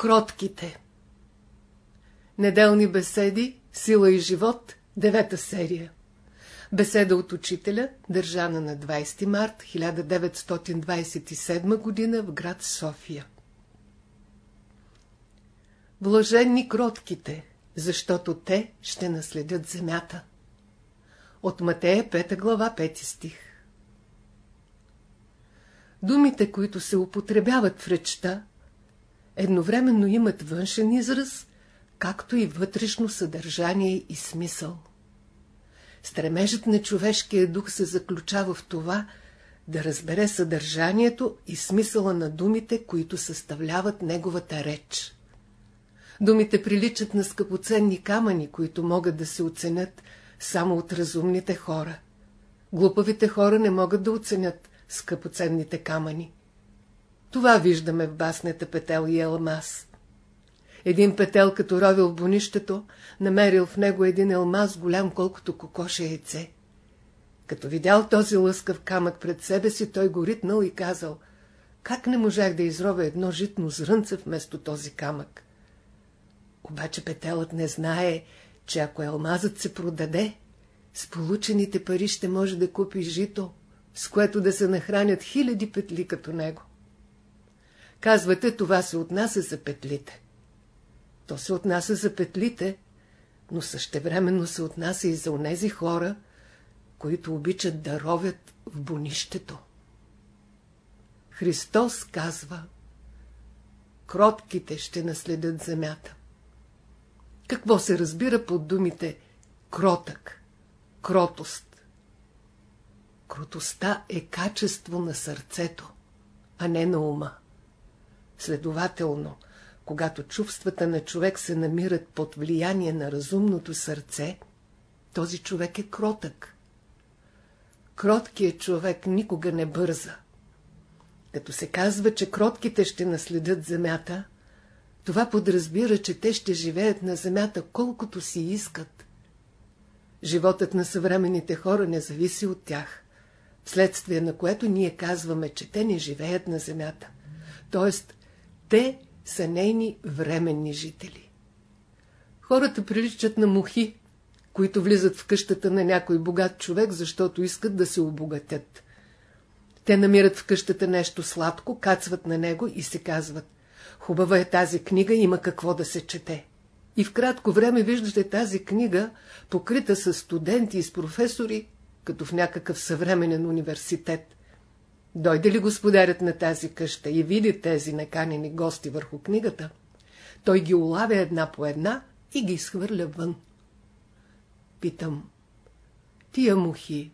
Кротките Неделни беседи, сила и живот, девета серия Беседа от учителя, държана на 20 март 1927 г. в град София Блаженни кротките, защото те ще наследят земята. От Матея 5 глава 5 стих Думите, които се употребяват в речта, едновременно имат външен израз, както и вътрешно съдържание и смисъл. Стремежът на човешкия дух се заключава в това, да разбере съдържанието и смисъла на думите, които съставляват неговата реч. Думите приличат на скъпоценни камъни, които могат да се оценят само от разумните хора. Глупавите хора не могат да оценят скъпоценните камъни. Това виждаме в баснята Петел и Елмаз. Един петел, като ровил в бонището, намерил в него един елмаз, голям колкото кокоше яйце. Като видял този лъскав камък пред себе си, той го ритнал и казал, как не можах да изровя едно житно зрънце вместо този камък. Обаче петелът не знае, че ако елмазът се продаде, с получените пари ще може да купи жито, с което да се нахранят хиляди петли като него. Казвате, това се отнася за петлите. То се отнася за петлите, но същевременно се отнася и за онези хора, които обичат да ровят в бонището. Христос казва, кротките ще наследят земята. Какво се разбира под думите кротък, кротост? Кротостта е качество на сърцето, а не на ума. Следователно, когато чувствата на човек се намират под влияние на разумното сърце, този човек е кротък. Кроткият човек никога не бърза. Като се казва, че кротките ще наследят земята, това подразбира, че те ще живеят на земята колкото си искат. Животът на съвременните хора не зависи от тях, вследствие на което ние казваме, че те не живеят на земята. Тоест, те са нейни временни жители. Хората приличат на мухи, които влизат в къщата на някой богат човек, защото искат да се обогатят. Те намират в къщата нещо сладко, кацват на него и се казват Хубава е тази книга, има какво да се чете. И в кратко време виждате тази книга, покрита с студенти и с професори, като в някакъв съвременен университет. Дойде ли господарят на тази къща и види тези наканени гости върху книгата, той ги улавя една по една и ги изхвърля вън. Питам, тия мухи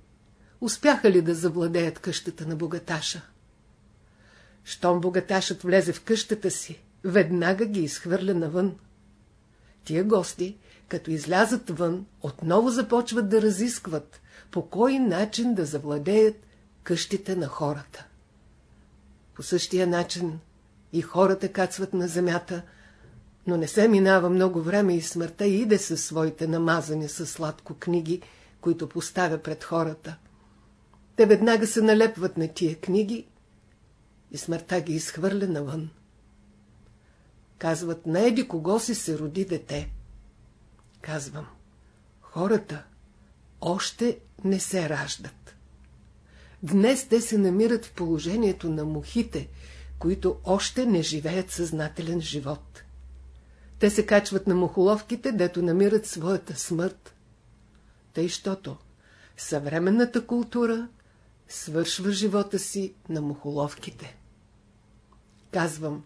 успяха ли да завладеят къщата на богаташа? Щом богаташът влезе в къщата си, веднага ги изхвърля навън. Тия гости, като излязат вън, отново започват да разискват, по кой начин да завладеят къщите на хората. По същия начин и хората кацват на земята, но не се минава много време и смъртта иде със своите намазани със сладко книги, които поставя пред хората. Те веднага се налепват на тия книги и смъртта ги изхвърля навън. Казват, на еди кого си се роди дете. Казвам, хората още не се раждат. Днес те се намират в положението на мухите, които още не живеят съзнателен живот. Те се качват на мухоловките, дето намират своята смърт. Тъй, щото съвременната култура свършва живота си на мухоловките. Казвам,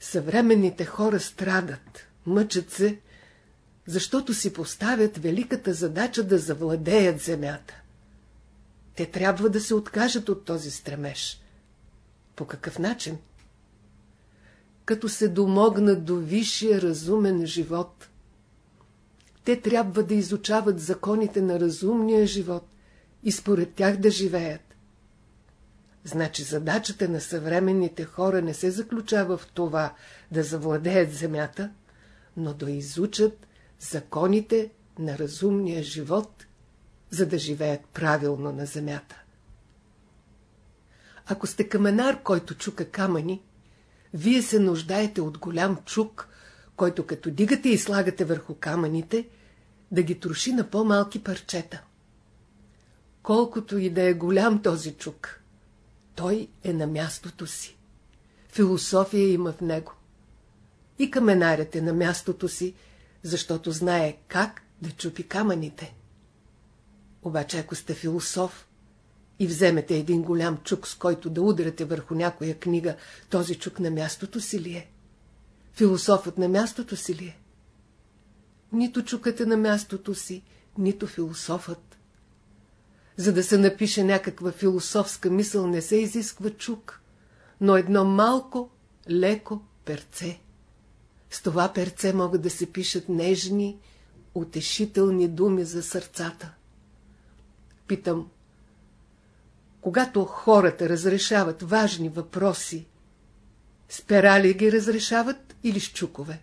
съвременните хора страдат, мъчат се, защото си поставят великата задача да завладеят земята. Те трябва да се откажат от този стремеж. По какъв начин? Като се домогнат до висшия разумен живот. Те трябва да изучават законите на разумния живот и според тях да живеят. Значи задачата на съвременните хора не се заключава в това да завладеят земята, но да изучат законите на разумния живот за да живеят правилно на земята. Ако сте каменар, който чука камъни, вие се нуждаете от голям чук, който като дигате и слагате върху камъните, да ги троши на по-малки парчета. Колкото и да е голям този чук, той е на мястото си. Философия има в него. И каменарят е на мястото си, защото знае как да чупи камъните. Обаче ако сте философ и вземете един голям чук, с който да удряте върху някоя книга, този чук на мястото си ли е? Философът на мястото си ли е? Нито чукате на мястото си, нито философът. За да се напише някаква философска мисъл не се изисква чук, но едно малко, леко перце. С това перце могат да се пишат нежни, утешителни думи за сърцата. Питам, когато хората разрешават важни въпроси, с ги разрешават или с чукове?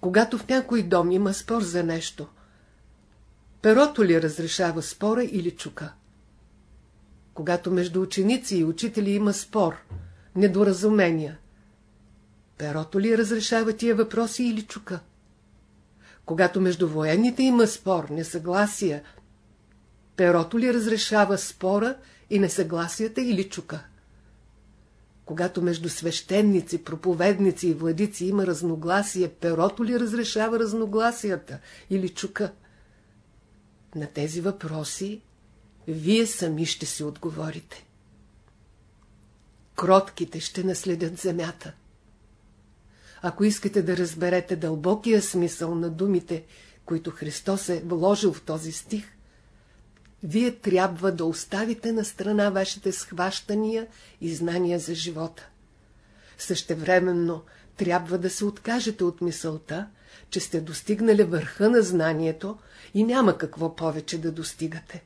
Когато в някой дом има спор за нещо, перото ли разрешава спора или чука? Когато между ученици и учители има спор, недоразумения, перото ли разрешава тия въпроси или чука? Когато между военните има спор, несъгласия, перото ли разрешава спора и несъгласията или чука? Когато между свещеници, проповедници и владици има разногласие, перото ли разрешава разногласията или чука? На тези въпроси вие сами ще си отговорите. Кротките ще наследят земята. Ако искате да разберете дълбокия смисъл на думите, които Христос е вложил в този стих, вие трябва да оставите на страна вашите схващания и знания за живота. Същевременно трябва да се откажете от мисълта, че сте достигнали върха на знанието и няма какво повече да достигате.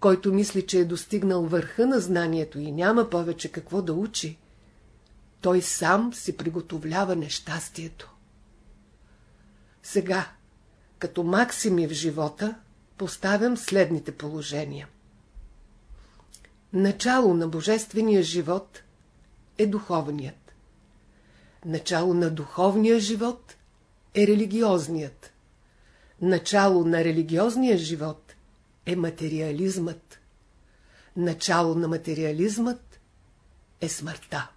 Който мисли, че е достигнал върха на знанието и няма повече какво да учи, той сам си приготовлява нещастието. Сега, като максими в живота, поставям следните положения. Начало на божествения живот е духовният. Начало на духовния живот е религиозният. Начало на религиозния живот е материализмът. Начало на материализмът е смъртта.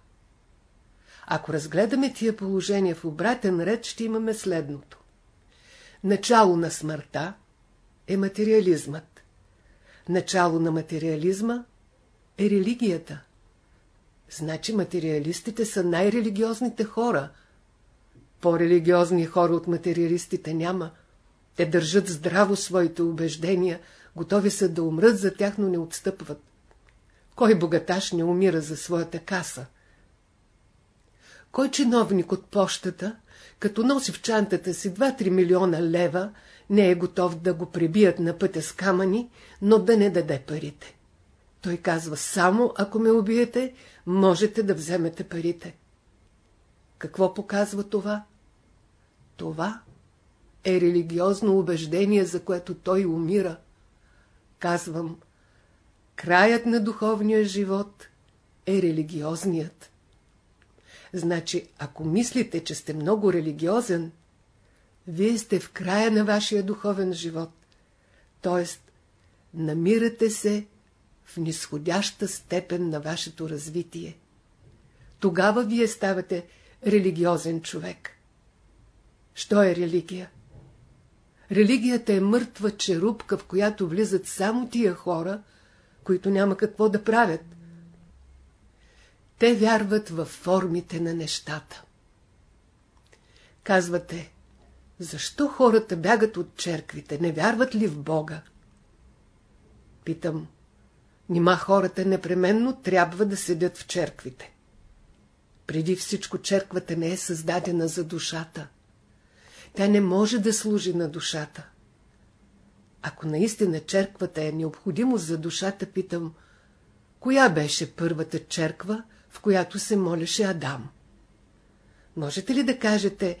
Ако разгледаме тия положения в обратен ред, ще имаме следното. Начало на смъртта е материализмът. Начало на материализма е религията. Значи материалистите са най-религиозните хора. По-религиозни хора от материалистите няма. Те държат здраво своите убеждения, готови са да умрат за тях, но не отстъпват. Кой богаташ не умира за своята каса? Кой чиновник от пощата, като носи в чантата си 2-3 милиона лева, не е готов да го пребият на пътя с камъни, но да не даде парите. Той казва, само ако ме убиете, можете да вземете парите. Какво показва това? Това е религиозно убеждение, за което той умира. Казвам, краят на духовния живот е религиозният. Значи, ако мислите, че сте много религиозен, вие сте в края на вашия духовен живот. Т.е. намирате се в нисходяща степен на вашето развитие. Тогава вие ставате религиозен човек. Що е религия? Религията е мъртва черупка, в която влизат само тия хора, които няма какво да правят. Те вярват в формите на нещата. Казвате, защо хората бягат от черквите? Не вярват ли в Бога? Питам, нима хората непременно трябва да седят в черквите. Преди всичко черквата не е създадена за душата. Тя не може да служи на душата. Ако наистина черквата е необходимост за душата, питам, коя беше първата черква, в която се молеше Адам? Можете ли да кажете,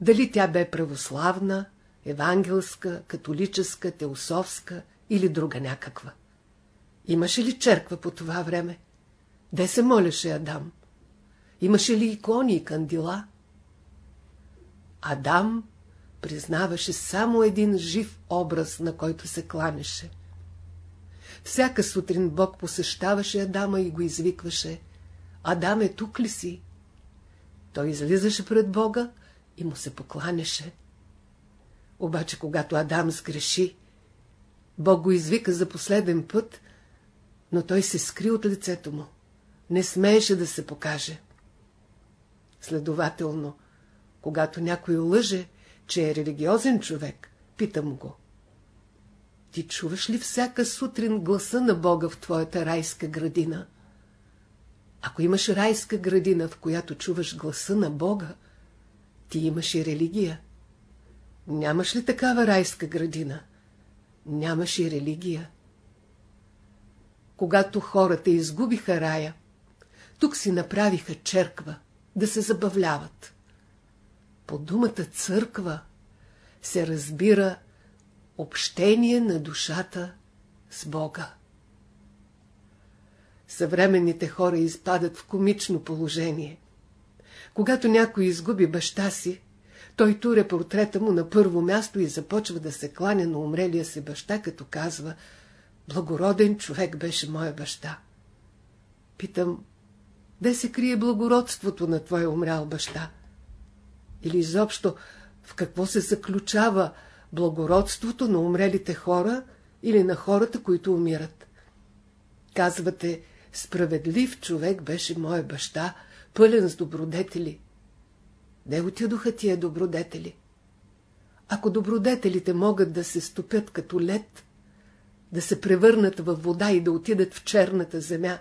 дали тя бе православна, евангелска, католическа, теософска или друга някаква? Имаше ли черква по това време? Де се молеше Адам? Имаше ли икони и кандила? Адам признаваше само един жив образ, на който се кланяше. Всяка сутрин Бог посещаваше Адама и го извикваше. Адам е тук ли си? Той излизаше пред Бога и му се покланяше. Обаче, когато Адам сгреши, Бог го извика за последен път, но той се скри от лицето му. Не смееше да се покаже. Следователно, когато някой лъже, че е религиозен човек, питам го. Ти чуваш ли всяка сутрин гласа на Бога в твоята райска градина? Ако имаш райска градина, в която чуваш гласа на Бога, ти имаш и религия. Нямаш ли такава райска градина? Нямаш и религия. Когато хората изгубиха рая, тук си направиха черква, да се забавляват. По думата църква се разбира общение на душата с Бога. Съвременните хора изпадат в комично положение. Когато някой изгуби баща си, той туре портрета му на първо място и започва да се кланя на умрелия си баща, като казва «Благороден човек беше моя баща». Питам, де се крие благородството на твоя умрял баща? Или изобщо в какво се заключава благородството на умрелите хора или на хората, които умират? Казвате, справедлив човек беше моя баща, пълен с добродетели. Де отидоха тия добродетели? Ако добродетелите могат да се стопят като лед, да се превърнат във вода и да отидат в черната земя,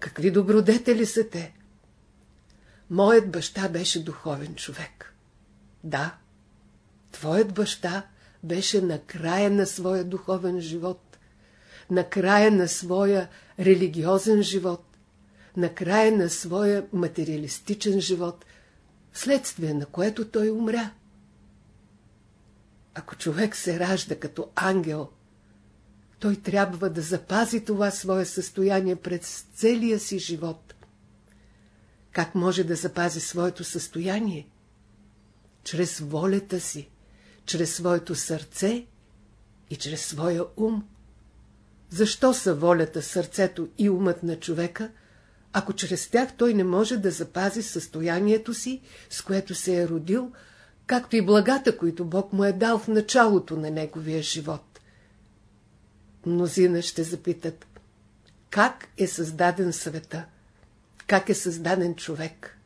какви добродетели са те? Моят баща беше духовен човек. Да, твоят баща беше на края на своя духовен живот, на края на своя религиозен живот, на края на своя материалистичен живот, вследствие на което той умря. Ако човек се ражда като ангел, той трябва да запази това свое състояние през целия си живот. Как може да запази своето състояние? Чрез волята си, чрез своето сърце и чрез своя ум. Защо са волята, сърцето и умът на човека, ако чрез тях той не може да запази състоянието си, с което се е родил, както и благата, които Бог му е дал в началото на неговия живот? Мнозина ще запитат, как е създаден света? Как е създаден човек?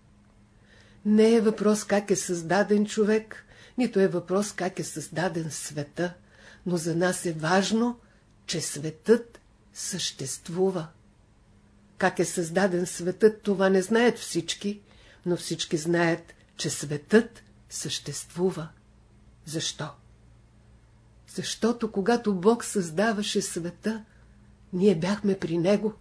Не е въпрос как е създаден човек, нито е въпрос как е създаден света, но за нас е важно, че светът съществува. Как е създаден светът, това не знаят всички, но всички знаят, че светът съществува. Защо? Защото когато Бог създаваше света, ние бяхме при Него.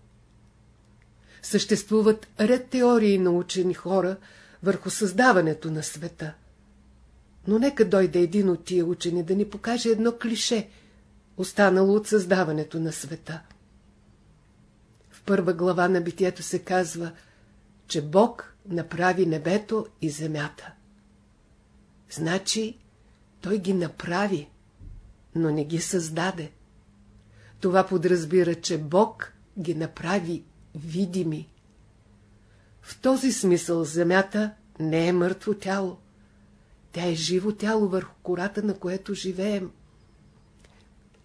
Съществуват ред теории на учени хора върху създаването на света. Но нека дойде един от тия учени да ни покаже едно клише, останало от създаването на света. Първа глава на битието се казва, че Бог направи небето и земята. Значи, Той ги направи, но не ги създаде. Това подразбира, че Бог ги направи видими. В този смисъл земята не е мъртво тяло. Тя е живо тяло върху кората, на което живеем.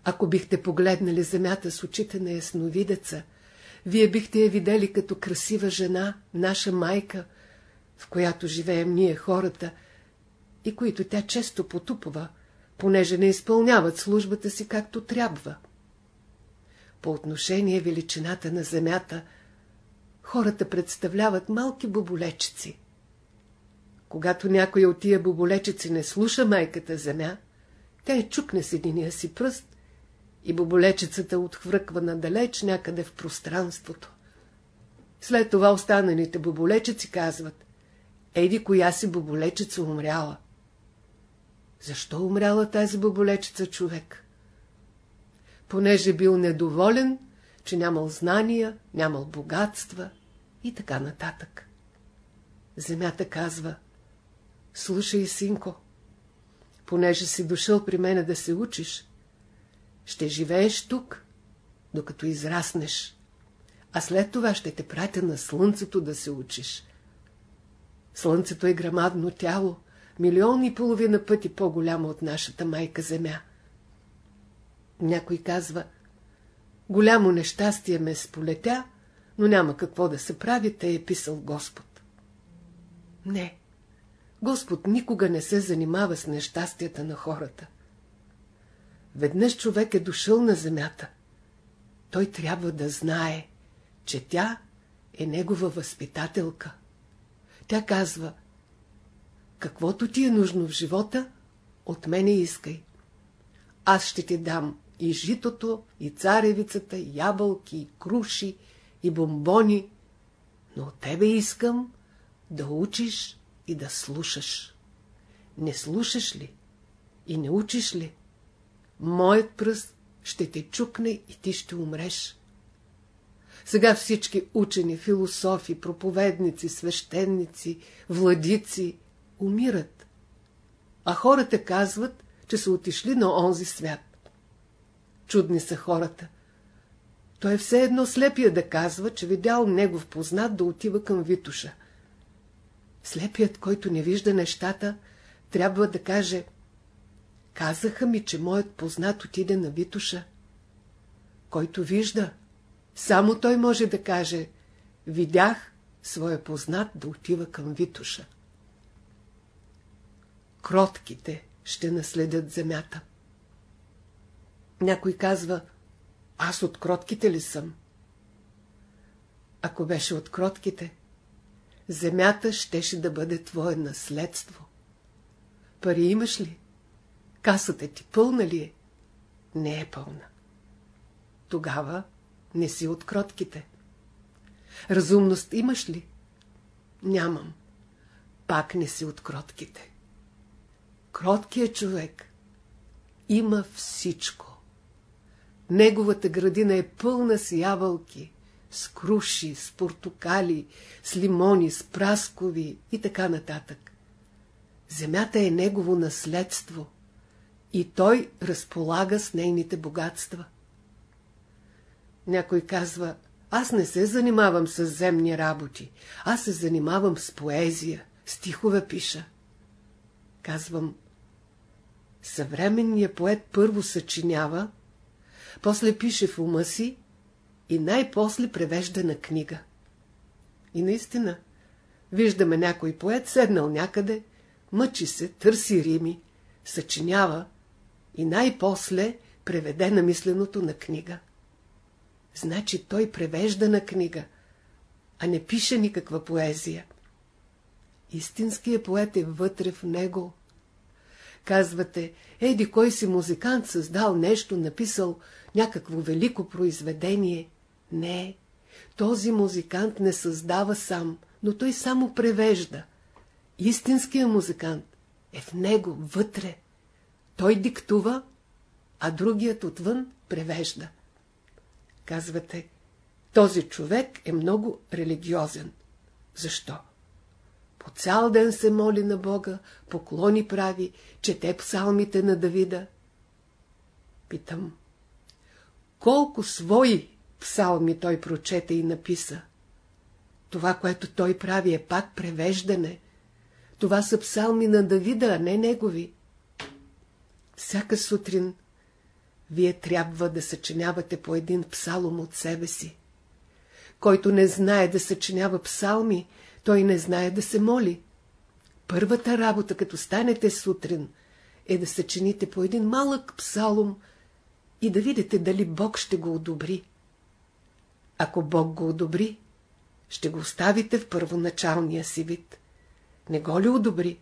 Ако бихте погледнали земята с очите на ясновидеца, вие бихте я видели като красива жена, наша майка, в която живеем ние хората, и които тя често потупва, понеже не изпълняват службата си както трябва. По отношение величината на земята, хората представляват малки боболечици. Когато някой от тия боболечици не слуша майката земя, тя е чукне с единия си пръст и боболечицата отхвърква надалеч някъде в пространството. След това останалите боболечици казват, еди коя си боболечица умряла. Защо умряла тази боболечица човек? Понеже бил недоволен, че нямал знания, нямал богатства и така нататък. Земята казва, слушай, синко, понеже си дошъл при мене да се учиш, ще живееш тук, докато израснеш, а след това ще те пратя на слънцето да се учиш. Слънцето е грамадно тяло, милион и половина пъти по-голямо от нашата майка Земя. Някой казва, голямо нещастие ме сполетя, но няма какво да се прави, те е писал Господ. Не, Господ никога не се занимава с нещастията на хората. Веднъж човек е дошъл на земята. Той трябва да знае, че тя е негова възпитателка. Тя казва, каквото ти е нужно в живота, от мене искай. Аз ще ти дам и житото, и царевицата, и ябълки, и круши, и бомбони, но от тебе искам да учиш и да слушаш. Не слушаш ли и не учиш ли, моят пръст ще те чукне и ти ще умреш. Сега всички учени, философи, проповедници, свещеници, владици умират. А хората казват, че са отишли на онзи свят. Чудни са хората. Той е все едно слепия да казва, че видял негов познат да отива към Витуша. Слепият, който не вижда нещата, трябва да каже Казаха ми, че моят познат отиде на Витуша. Който вижда, само той може да каже Видях своя познат да отива към Витуша. Кротките ще наследят земята. Някой казва, аз от кротките ли съм? Ако беше от кротките, земята щеше да бъде твое наследство. Пари имаш ли? Касата ти пълна ли е? Не е пълна. Тогава не си от кротките. Разумност имаш ли? Нямам. Пак не си от кротките. Кроткият човек има всичко. Неговата градина е пълна с ябълки, с круши, с портокали, с лимони, с праскови и така нататък. Земята е негово наследство и той разполага с нейните богатства. Някой казва, аз не се занимавам с земни работи, аз се занимавам с поезия, стихове пиша. Казвам, съвременният поет първо съчинява, после пише в ума си и най-после превежда на книга. И наистина, виждаме някой поет седнал някъде, мъчи се, търси рими, съчинява и най-после преведе на мисленото на книга. Значи той превежда на книга, а не пише никаква поезия. Истинският поет е вътре в него. Казвате, еди кой си музикант създал нещо, написал някакво велико произведение. Не, този музикант не създава сам, но той само превежда. Истинският музикант е в него, вътре. Той диктува, а другият отвън превежда. Казвате, този човек е много религиозен. Защо? По цял ден се моли на Бога, поклони прави, чете псалмите на Давида. Питам, колко свои псалми той прочете и написа? Това, което той прави е пак превеждане. Това са псалми на Давида, а не негови. Всяка сутрин вие трябва да съчинявате по един псалом от себе си. Който не знае да съчинява псалми, той не знае да се моли. Първата работа, като станете сутрин, е да съчините по един малък псалом и да видите дали Бог ще го одобри. Ако Бог го одобри, ще го оставите в първоначалния си вид. Не го ли одобри?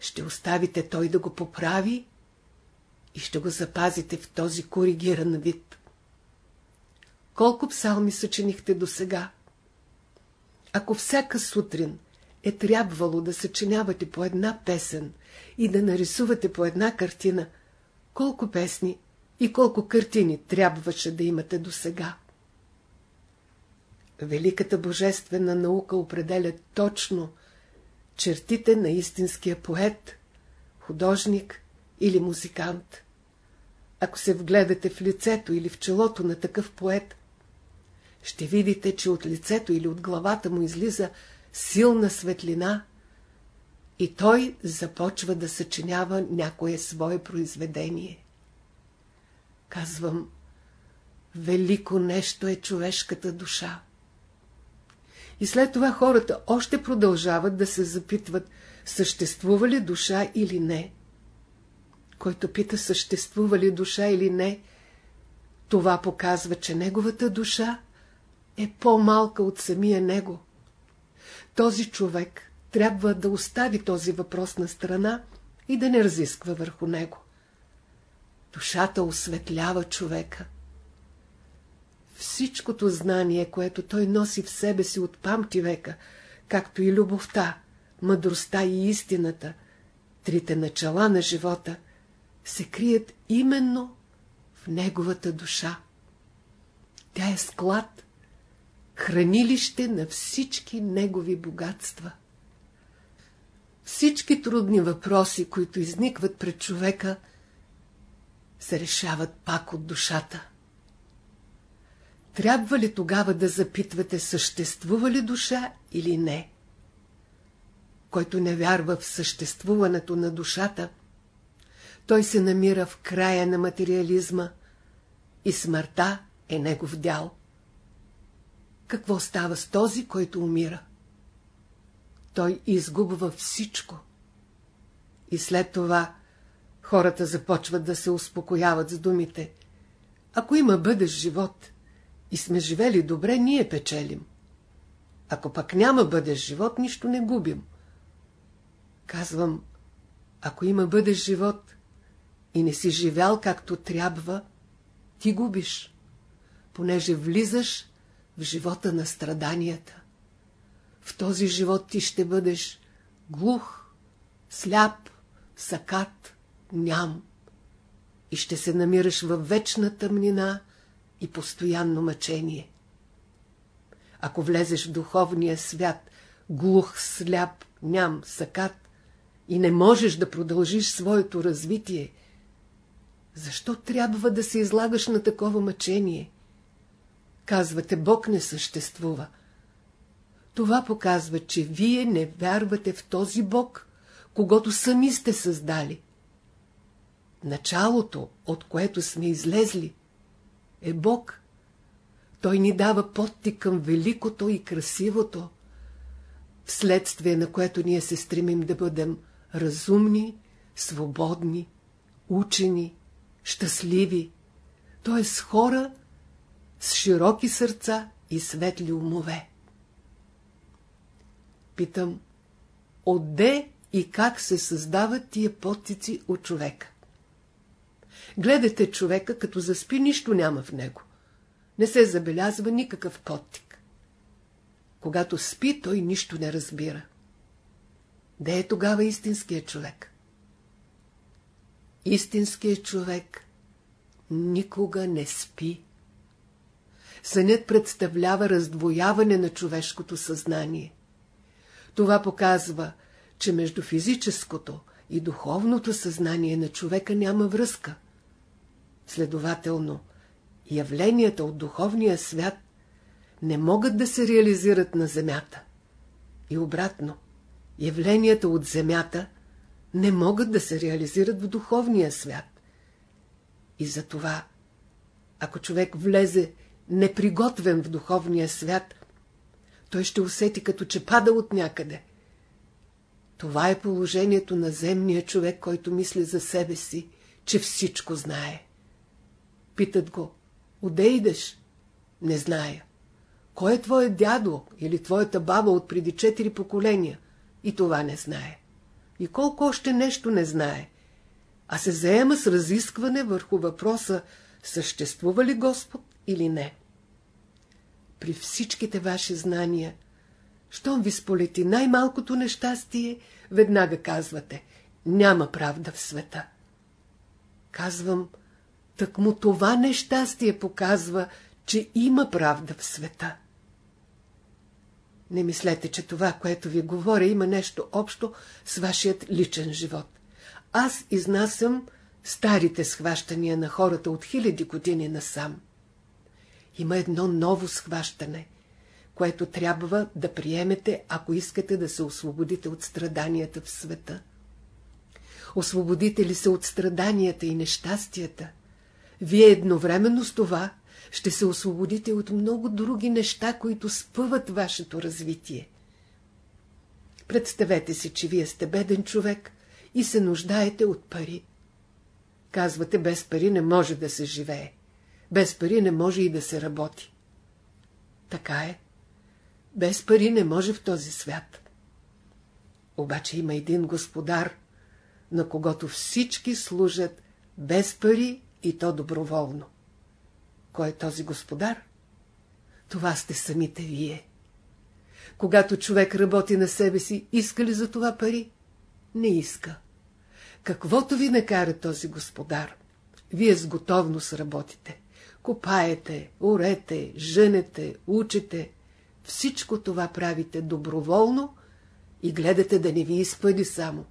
Ще оставите той да го поправи и ще го запазите в този коригиран вид. Колко псалми съчинихте до сега? Ако всяка сутрин е трябвало да съчинявате по една песен и да нарисувате по една картина, колко песни и колко картини трябваше да имате до сега? Великата божествена наука определя точно чертите на истинския поет, художник или музикант. Ако се вгледате в лицето или в челото на такъв поет, ще видите, че от лицето или от главата му излиза силна светлина и той започва да съчинява някое свое произведение. Казвам, велико нещо е човешката душа. И след това хората още продължават да се запитват, съществува ли душа или не. Който пита, съществува ли душа или не, това показва, че неговата душа е по-малка от самия него. Този човек трябва да остави този въпрос на страна и да не разисква върху него. Душата осветлява човека. Всичкото знание, което той носи в себе си от памти века, както и любовта, мъдростта и истината, трите начала на живота, се крият именно в неговата душа. Тя е склад, хранилище на всички негови богатства. Всички трудни въпроси, които изникват пред човека, се решават пак от душата. Трябва ли тогава да запитвате, съществува ли душа или не? Който не вярва в съществуването на душата, той се намира в края на материализма и смъртта е негов дял. Какво става с този, който умира? Той изгубва всичко. И след това хората започват да се успокояват с думите. Ако има бъдещ живот и сме живели добре, ние печелим. Ако пък няма бъдещ живот, нищо не губим. Казвам, ако има бъдещ живот и не си живял както трябва, ти губиш, понеже влизаш в живота на страданията. В този живот ти ще бъдеш глух, сляп, сакат, ням и ще се намираш във вечна тъмнина и постоянно мъчение. Ако влезеш в духовния свят, глух, сляп, ням, сакат, и не можеш да продължиш своето развитие, защо трябва да се излагаш на такова мъчение? Казвате, Бог не съществува. Това показва, че вие не вярвате в този Бог, когато сами сте създали. Началото, от което сме излезли, е Бог. Той ни дава подтик към великото и красивото, вследствие на което ние се стремим да бъдем разумни, свободни, учени, щастливи, т.е. хора с широки сърца и светли умове. Питам, отде и как се създават тия подтици от човека? Гледате човека, като заспи, нищо няма в него. Не се забелязва никакъв подтик. Когато спи, той нищо не разбира. Де е тогава истинският човек? Истинският човек никога не спи. Сънят представлява раздвояване на човешкото съзнание. Това показва, че между физическото и духовното съзнание на човека няма връзка. Следователно, явленията от духовния свят не могат да се реализират на земята. И обратно, явленията от земята не могат да се реализират в духовния свят. И затова, ако човек влезе неприготвен в духовния свят, той ще усети като че пада от някъде. Това е положението на земния човек, който мисли за себе си, че всичко знае. Питат го, отде идеш? Не зная. Кой е твоят дядо или твоята баба от преди четири поколения? И това не знае. И колко още нещо не знае. А се заема с разискване върху въпроса, съществува ли Господ или не при всичките ваши знания, щом ви сполети най-малкото нещастие, веднага казвате, няма правда в света. Казвам, так му това нещастие показва, че има правда в света. Не мислете, че това, което ви говоря, има нещо общо с вашият личен живот. Аз изнасям старите схващания на хората от хиляди години насам. Има едно ново схващане, което трябва да приемете, ако искате да се освободите от страданията в света. Освободите ли се от страданията и нещастията, вие едновременно с това ще се освободите от много други неща, които спъват вашето развитие. Представете си, че вие сте беден човек и се нуждаете от пари. Казвате, без пари не може да се живее. Без пари не може и да се работи. Така е. Без пари не може в този свят. Обаче има един господар, на когото всички служат без пари и то доброволно. Кой е този господар? Това сте самите вие. Когато човек работи на себе си, иска ли за това пари? Не иска. Каквото ви накара този господар, вие с готовност работите. Копаете, орете, женете, учите. Всичко това правите доброволно и гледате да не ви изпъди само.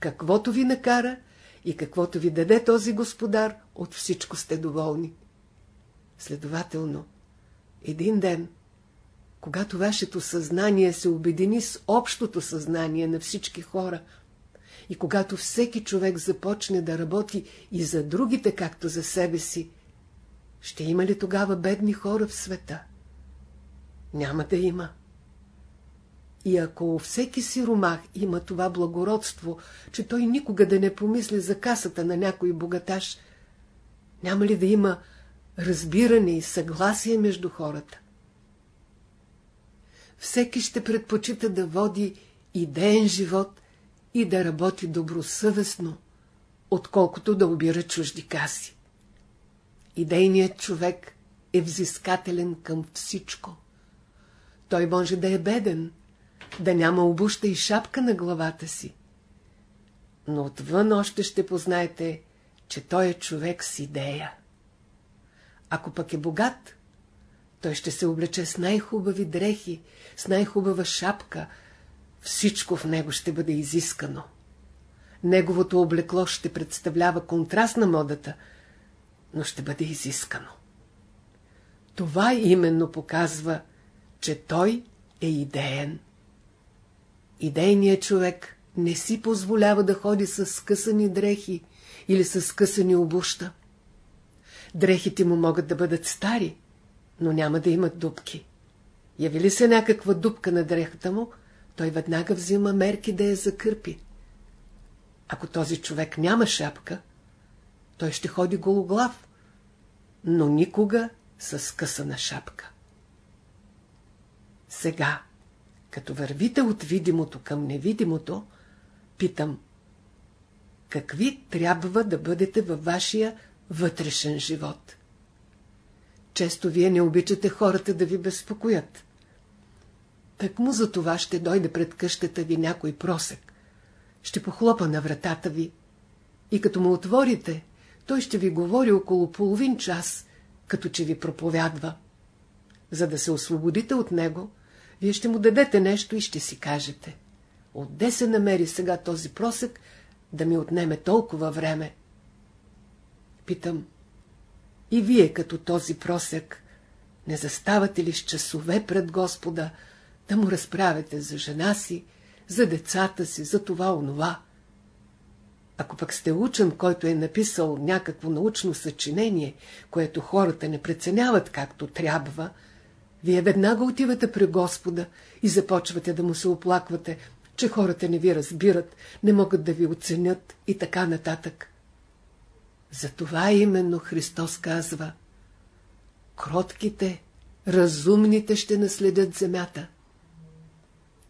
Каквото ви накара и каквото ви даде този господар, от всичко сте доволни. Следователно, един ден, когато вашето съзнание се обедини с общото съзнание на всички хора, и когато всеки човек започне да работи и за другите, както за себе си, ще има ли тогава бедни хора в света? Няма да има. И ако всеки си ромах има това благородство, че той никога да не помисли за касата на някой богаташ, няма ли да има разбиране и съгласие между хората? Всеки ще предпочита да води идеен живот и да работи добросъвестно, отколкото да обира чужди каси. Идейният човек е взискателен към всичко. Той може да е беден, да няма обуща и шапка на главата си. Но отвън още ще познаете, че той е човек с идея. Ако пък е богат, той ще се облече с най-хубави дрехи, с най-хубава шапка. Всичко в него ще бъде изискано. Неговото облекло ще представлява контраст на модата, но ще бъде изискано. Това именно показва, че той е идеен. Идейният човек не си позволява да ходи с скъсани дрехи или с скъсани обуща. Дрехите му могат да бъдат стари, но няма да имат дупки. Яви ли се някаква дупка на дрехата му, той веднага взима мерки да я закърпи. Ако този човек няма шапка, той ще ходи гологлав, но никога с късана шапка. Сега, като вървите от видимото към невидимото, питам, какви трябва да бъдете във вашия вътрешен живот? Често вие не обичате хората да ви безпокоят. Так му за това ще дойде пред къщата ви някой просек. Ще похлопа на вратата ви. И като му отворите, той ще ви говори около половин час, като че ви проповядва. За да се освободите от него, вие ще му дадете нещо и ще си кажете. Отде се намери сега този просек да ми отнеме толкова време? Питам, и вие като този просек, не заставате ли с часове пред Господа, да му разправяте за жена си, за децата си, за това онова? Ако пък сте учен, който е написал някакво научно съчинение, което хората не преценяват както трябва, вие веднага отивате при Господа и започвате да му се оплаквате, че хората не ви разбират, не могат да ви оценят и така нататък. Затова именно Христос казва Кротките, разумните ще наследят земята.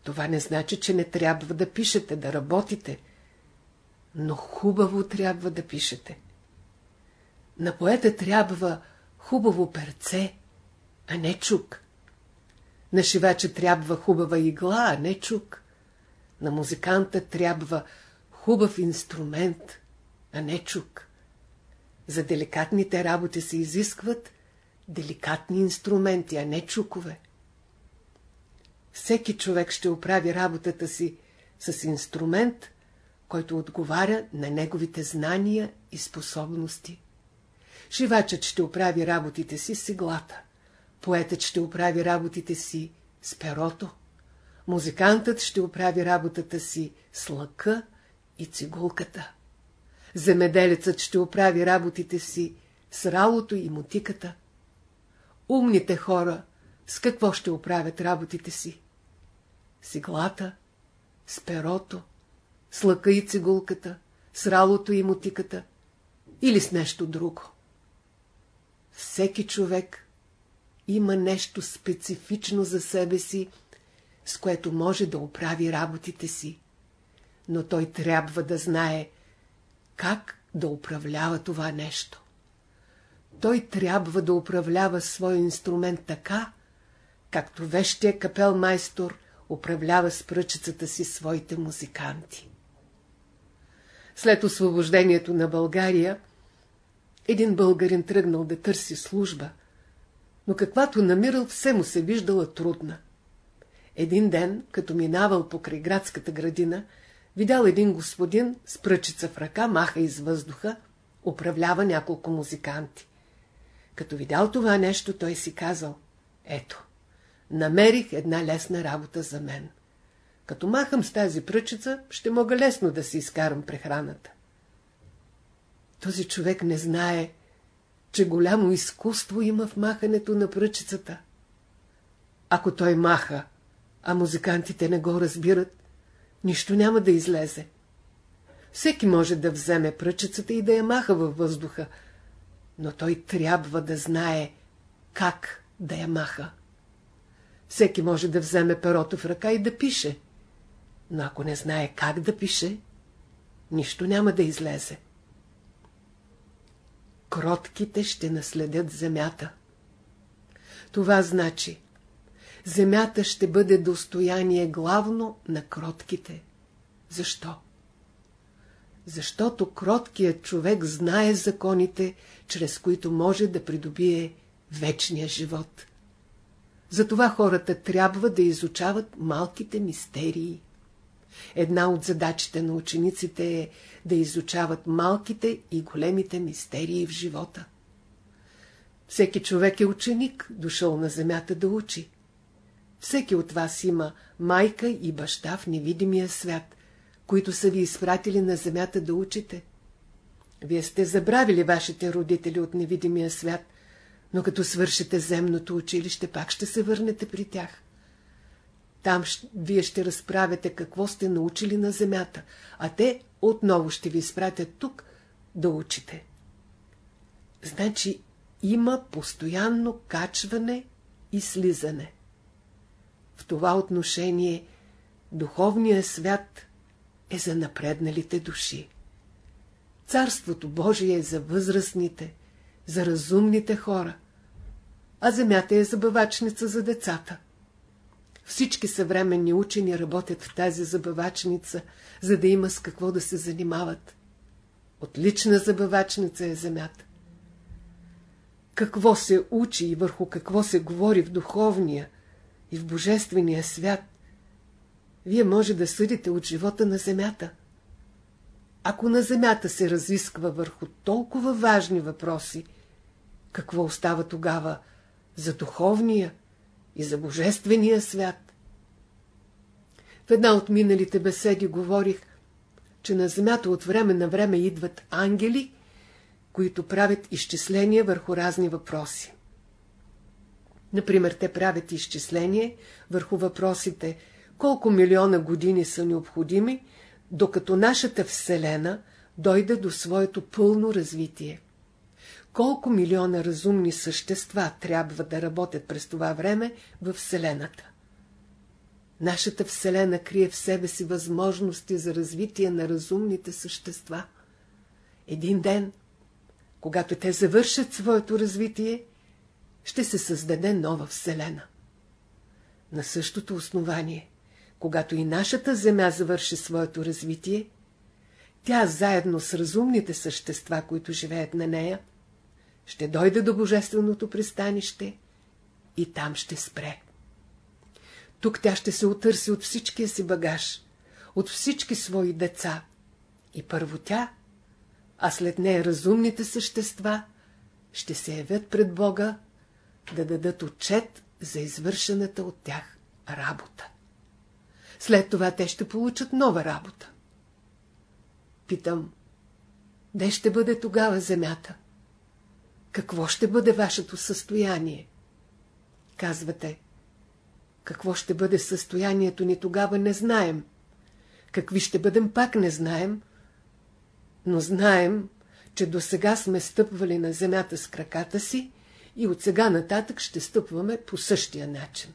Това не значи, че не трябва да пишете, да работите, но хубаво трябва да пишете. На поета трябва хубаво перце, а не чук. На шивача трябва хубава игла, а не чук. На музиканта трябва хубав инструмент, а не чук. За деликатните работи се изискват деликатни инструменти, а не чукове. Всеки човек ще оправи работата си с инструмент, който отговаря на неговите знания и способности. Шивачът ще оправи работите си с иглата, поетът ще оправи работите си с перото, музикантът ще оправи работата си с лъка и цигулката. Земеделецът ще оправи работите си с ралото и мотиката. Умните хора с какво ще оправят работите си? С иглата, с перото, с лъка и цигулката, с ралото и мотиката или с нещо друго. Всеки човек има нещо специфично за себе си, с което може да оправи работите си, но той трябва да знае как да управлява това нещо. Той трябва да управлява своя инструмент така, както вещия капелмайстор управлява с пръчицата си своите музиканти. След освобождението на България, един българин тръгнал да търси служба, но каквато намирал, все му се виждала трудна. Един ден, като минавал покрай градската градина, видял един господин с пръчица в ръка, маха из въздуха, управлява няколко музиканти. Като видял това нещо, той си казал, ето, намерих една лесна работа за мен. Като махам с тази пръчица, ще мога лесно да си изкарам прехраната. Този човек не знае, че голямо изкуство има в махането на пръчицата. Ако той маха, а музикантите не го разбират, нищо няма да излезе. Всеки може да вземе пръчицата и да я маха във въздуха, но той трябва да знае как да я маха. Всеки може да вземе перото в ръка и да пише, но ако не знае как да пише, нищо няма да излезе. Кротките ще наследят земята. Това значи, земята ще бъде достояние главно на кротките. Защо? Защото кроткият човек знае законите, чрез които може да придобие вечния живот. Затова хората трябва да изучават малките мистерии. Една от задачите на учениците е да изучават малките и големите мистерии в живота. Всеки човек е ученик, дошъл на земята да учи. Всеки от вас има майка и баща в невидимия свят, които са ви изпратили на земята да учите. Вие сте забравили вашите родители от невидимия свят, но като свършите земното училище, пак ще се върнете при тях. Там вие ще разправяте какво сте научили на земята, а те отново ще ви изпратят тук да учите. Значи има постоянно качване и слизане. Това отношение духовният свят е за напредналите души. Царството Божие е за възрастните, за разумните хора, а земята е забавачница за децата. Всички съвременни учени работят в тази забавачница, за да има с какво да се занимават. Отлична забавачница е земята. Какво се учи и върху какво се говори в духовния и в божествения свят, вие може да съдите от живота на земята. Ако на земята се разисква върху толкова важни въпроси, какво остава тогава за духовния и за божествения свят? В една от миналите беседи говорих, че на земята от време на време идват ангели, които правят изчисления върху разни въпроси. Например, те правят изчисление върху въпросите колко милиона години са необходими, докато нашата Вселена дойде до своето пълно развитие. Колко милиона разумни същества трябва да работят през това време в Вселената? Нашата Вселена крие в себе си възможности за развитие на разумните същества. Един ден, когато те завършат своето развитие, ще се създаде нова Вселена. На същото основание, когато и нашата Земя завърши своето развитие, тя заедно с разумните същества, които живеят на нея, ще дойде до Божественото пристанище и там ще спре. Тук тя ще се отърси от всичкия си багаж, от всички свои деца. И първо тя, а след нея разумните същества, ще се явят пред Бога да дадат отчет за извършената от тях работа. След това те ще получат нова работа. Питам, де ще бъде тогава земята? Какво ще бъде вашето състояние? Казвате, какво ще бъде състоянието ни тогава не знаем. Какви ще бъдем пак не знаем, но знаем, че до сега сме стъпвали на земята с краката си и от сега нататък ще стъпваме по същия начин.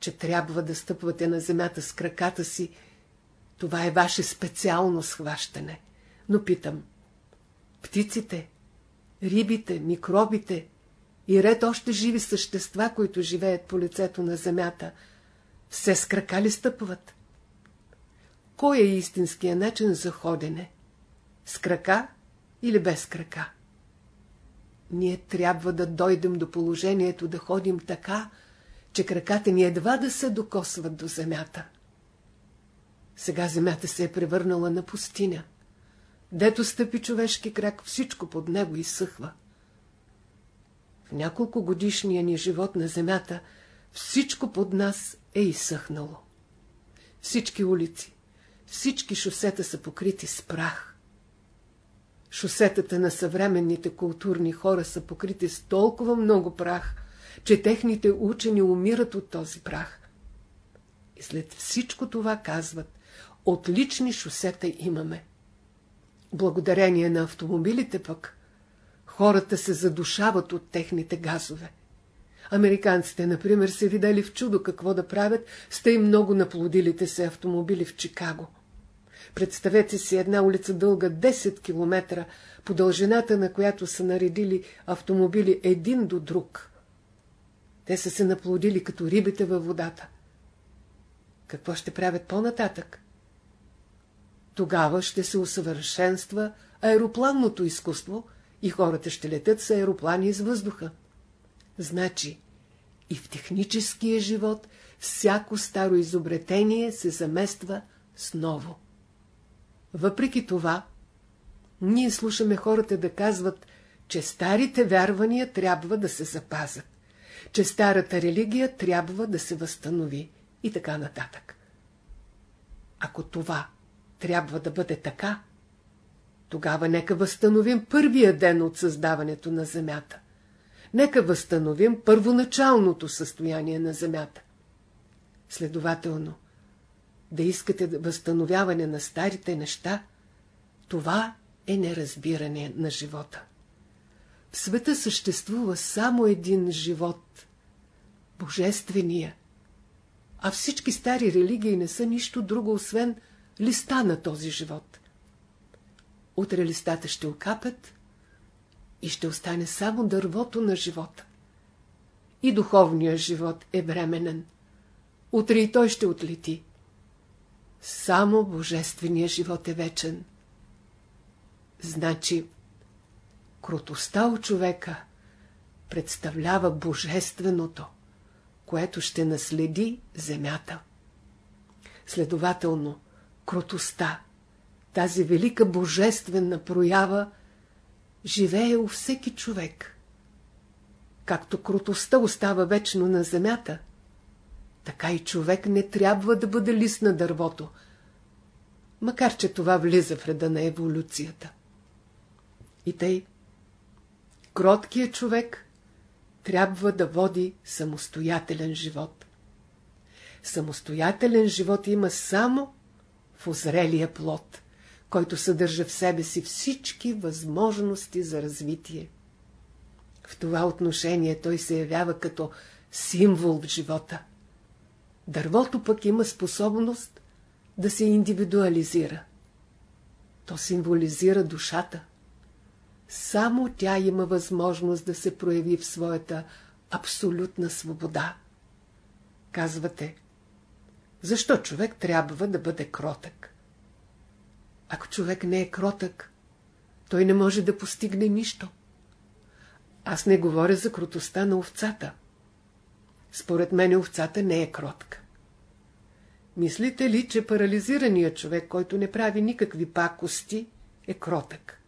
Че трябва да стъпвате на земята с краката си, това е ваше специално схващане. Но питам, птиците, рибите, микробите и ред още живи същества, които живеят по лицето на земята, все с крака ли стъпват? Кой е истинския начин за ходене? С крака или без крака? Ние трябва да дойдем до положението да ходим така, че краката ни едва да се докосват до земята. Сега земята се е превърнала на пустиня. Дето стъпи човешки крак, всичко под него изсъхва. В няколко годишния ни живот на земята всичко под нас е изсъхнало. Всички улици, всички шосета са покрити с прах. Шосетата на съвременните културни хора са покрити с толкова много прах, че техните учени умират от този прах. И след всичко това казват, отлични шосета имаме. Благодарение на автомобилите пък, хората се задушават от техните газове. Американците, например, се видели в чудо какво да правят с тъй много наплодилите се автомобили в Чикаго. Представете си една улица дълга 10 км, по дължината на която са наредили автомобили един до друг. Те са се наплодили като рибите във водата. Какво ще правят по-нататък? Тогава ще се усъвършенства аеропланното изкуство и хората ще летят с аероплани из въздуха. Значи, и в техническия живот всяко старо изобретение се замества с ново. Въпреки това, ние слушаме хората да казват, че старите вярвания трябва да се запазят, че старата религия трябва да се възстанови и така нататък. Ако това трябва да бъде така, тогава нека възстановим първия ден от създаването на Земята. Нека възстановим първоначалното състояние на Земята. Следователно, да искате възстановяване на старите неща, това е неразбиране на живота. В света съществува само един живот – божествения. А всички стари религии не са нищо друго, освен листа на този живот. Утре листата ще окапят и ще остане само дървото на живота. И духовният живот е временен. Утре и той ще отлети. Само божественият живот е вечен. Значи, крутостта у човека представлява божественото, което ще наследи земята. Следователно, крутостта, тази велика божествена проява, живее у всеки човек. Както крутостта остава вечно на земята, така и човек не трябва да бъде лист на дървото, макар че това влиза в реда на еволюцията. И тъй, кроткият човек трябва да води самостоятелен живот. Самостоятелен живот има само в озрелия плод, който съдържа в себе си всички възможности за развитие. В това отношение той се явява като символ в живота. Дървото пък има способност да се индивидуализира. То символизира душата. Само тя има възможност да се прояви в своята абсолютна свобода. Казвате, защо човек трябва да бъде кротък? Ако човек не е кротък, той не може да постигне нищо. Аз не говоря за крутостта на овцата. Според мен овцата не е кротка. Мислите ли, че парализираният човек, който не прави никакви пакости, е кротък?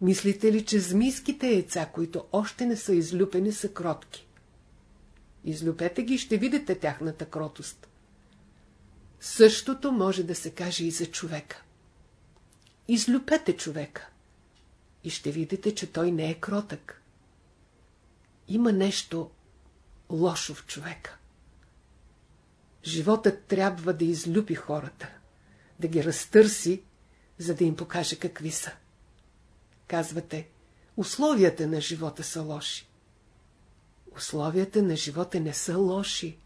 Мислите ли, че змийските яйца, които още не са излюпени, са кротки? Излюпете ги и ще видите тяхната кротост. Същото може да се каже и за човека. Излюпете човека и ще видите, че той не е кротък. Има нещо лошо в човека. Животът трябва да излюпи хората, да ги разтърси, за да им покаже какви са. Казвате, условията на живота са лоши. Условията на живота не са лоши,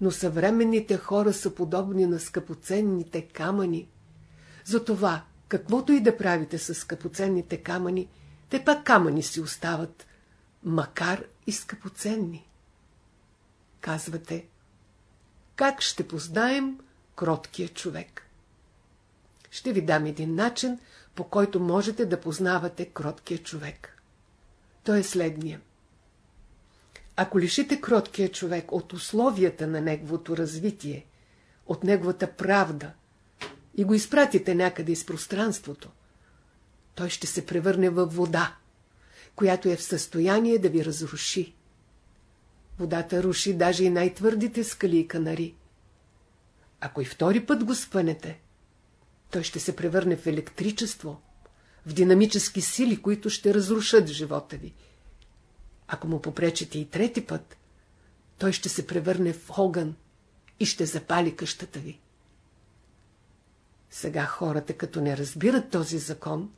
но съвременните хора са подобни на скъпоценните камъни. Затова, каквото и да правите с скъпоценните камъни, те пак камъни си остават, макар и скъпоценни. Казвате, как ще познаем кроткия човек? Ще ви дам един начин, по който можете да познавате кроткия човек. Той е следния. Ако лишите кроткия човек от условията на неговото развитие, от неговата правда и го изпратите някъде из пространството, той ще се превърне в вода, която е в състояние да ви разруши. Водата руши даже и най-твърдите скали и канари. Ако и втори път го спънете, той ще се превърне в електричество, в динамически сили, които ще разрушат живота ви. Ако му попречите и трети път, той ще се превърне в огън и ще запали къщата ви. Сега хората, като не разбират този закон,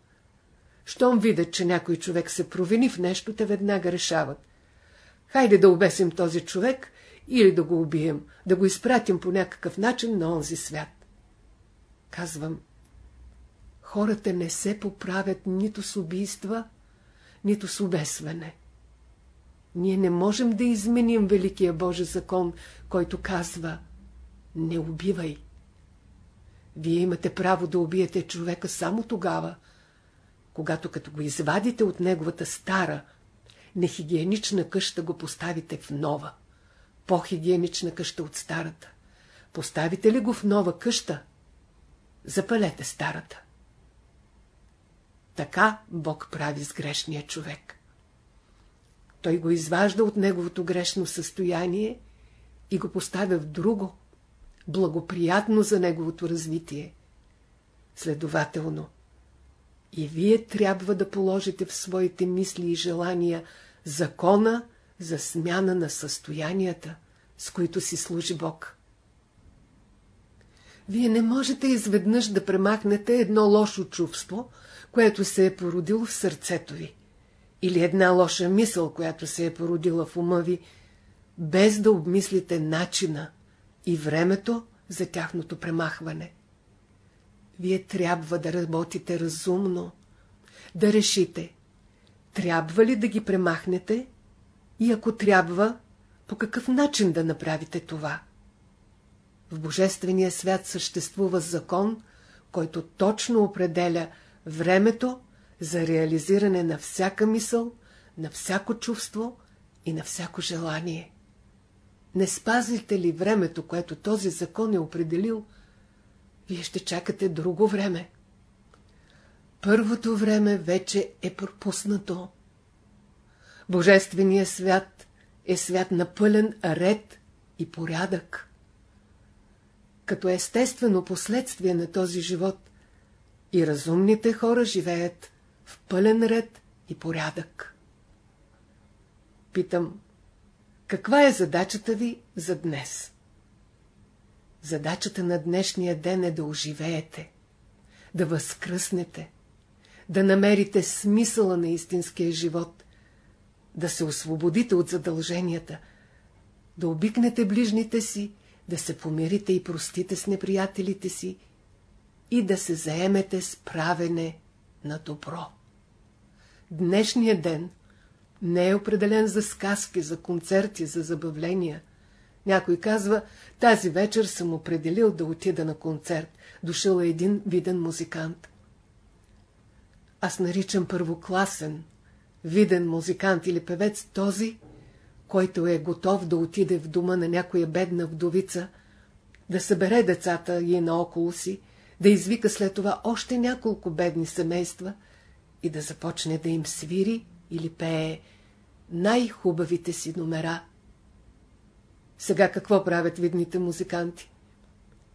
щом видят, че някой човек се провини в нещо, те веднага решават. Хайде да обесим този човек или да го убием, да го изпратим по някакъв начин на онзи свят. Казвам, хората не се поправят нито с убийства, нито с обесване. Ние не можем да изменим Великия Божи закон, който казва не убивай. Вие имате право да убиете човека само тогава, когато като го извадите от неговата стара, нехигиенична къща го поставите в нова, по-хигиенична къща от старата. Поставите ли го в нова къща, запалете старата. Така Бог прави с грешния човек. Той го изважда от неговото грешно състояние и го поставя в друго, благоприятно за неговото развитие. Следователно, и вие трябва да положите в своите мисли и желания закона за смяна на състоянията, с които си служи Бог. Вие не можете изведнъж да премахнете едно лошо чувство, което се е породило в сърцето ви, или една лоша мисъл, която се е породила в ума ви, без да обмислите начина и времето за тяхното премахване. Вие трябва да работите разумно, да решите, трябва ли да ги премахнете и ако трябва, по какъв начин да направите това. В Божествения свят съществува закон, който точно определя времето за реализиране на всяка мисъл, на всяко чувство и на всяко желание. Не спазите ли времето, което този закон е определил, вие ще чакате друго време. Първото време вече е пропуснато. Божественият свят е свят на пълен ред и порядък. Като естествено последствие на този живот и разумните хора живеят в пълен ред и порядък. Питам, каква е задачата ви за днес? Задачата на днешния ден е да оживеете, да възкръснете, да намерите смисъла на истинския живот, да се освободите от задълженията, да обикнете ближните си, да се помирите и простите с неприятелите си и да се заемете с правене на добро. Днешният ден не е определен за сказки, за концерти, за забавления. Някой казва, тази вечер съм определил да отида на концерт. Дошъл е един виден музикант. Аз наричам първокласен, виден музикант или певец този, който е готов да отиде в дома на някоя бедна вдовица, да събере децата и наоколо си, да извика след това още няколко бедни семейства и да започне да им свири или пее най-хубавите си номера. Сега какво правят видните музиканти?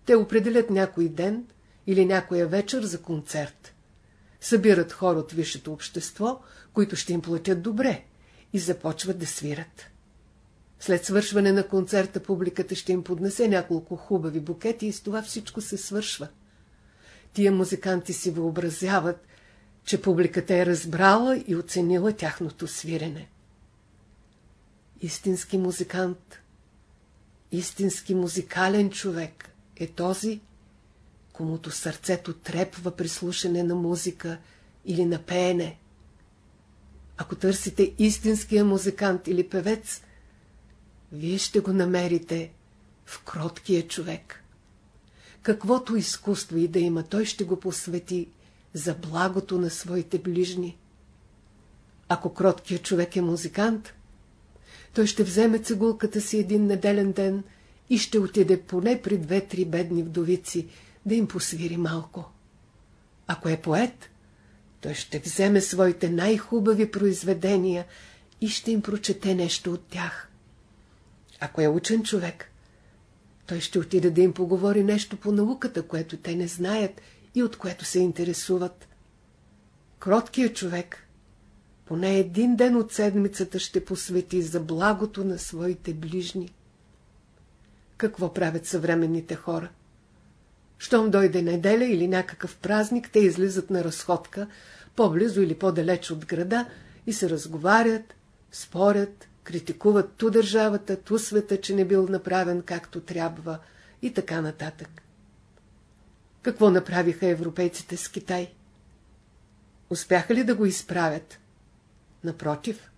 Те определят някой ден или някоя вечер за концерт. Събират хор от висшето общество, които ще им платят добре, и започват да свират. След свършване на концерта публиката ще им поднесе няколко хубави букети и с това всичко се свършва. Тия музиканти си въобразяват, че публиката е разбрала и оценила тяхното свирене. Истински музикант, истински музикален човек е този, комуто сърцето трепва при слушане на музика или на пеене. Ако търсите истинския музикант или певец, вие ще го намерите в кроткия човек. Каквото изкуство и да има, той ще го посвети за благото на своите ближни. Ако кроткият човек е музикант, той ще вземе цигулката си един неделен ден и ще отиде поне при две-три бедни вдовици, да им посвири малко. Ако е поет, той ще вземе своите най-хубави произведения и ще им прочете нещо от тях. Ако е учен човек, той ще отиде да им поговори нещо по науката, което те не знаят и от което се интересуват. Кроткият човек поне един ден от седмицата ще посвети за благото на своите ближни. Какво правят съвременните хора? Щом дойде неделя или някакъв празник, те излизат на разходка, по-близо или по-далеч от града и се разговарят, спорят, критикуват ту държавата, ту света, че не бил направен както трябва и така нататък. Какво направиха европейците с Китай? Успяха ли да го изправят? Напротив,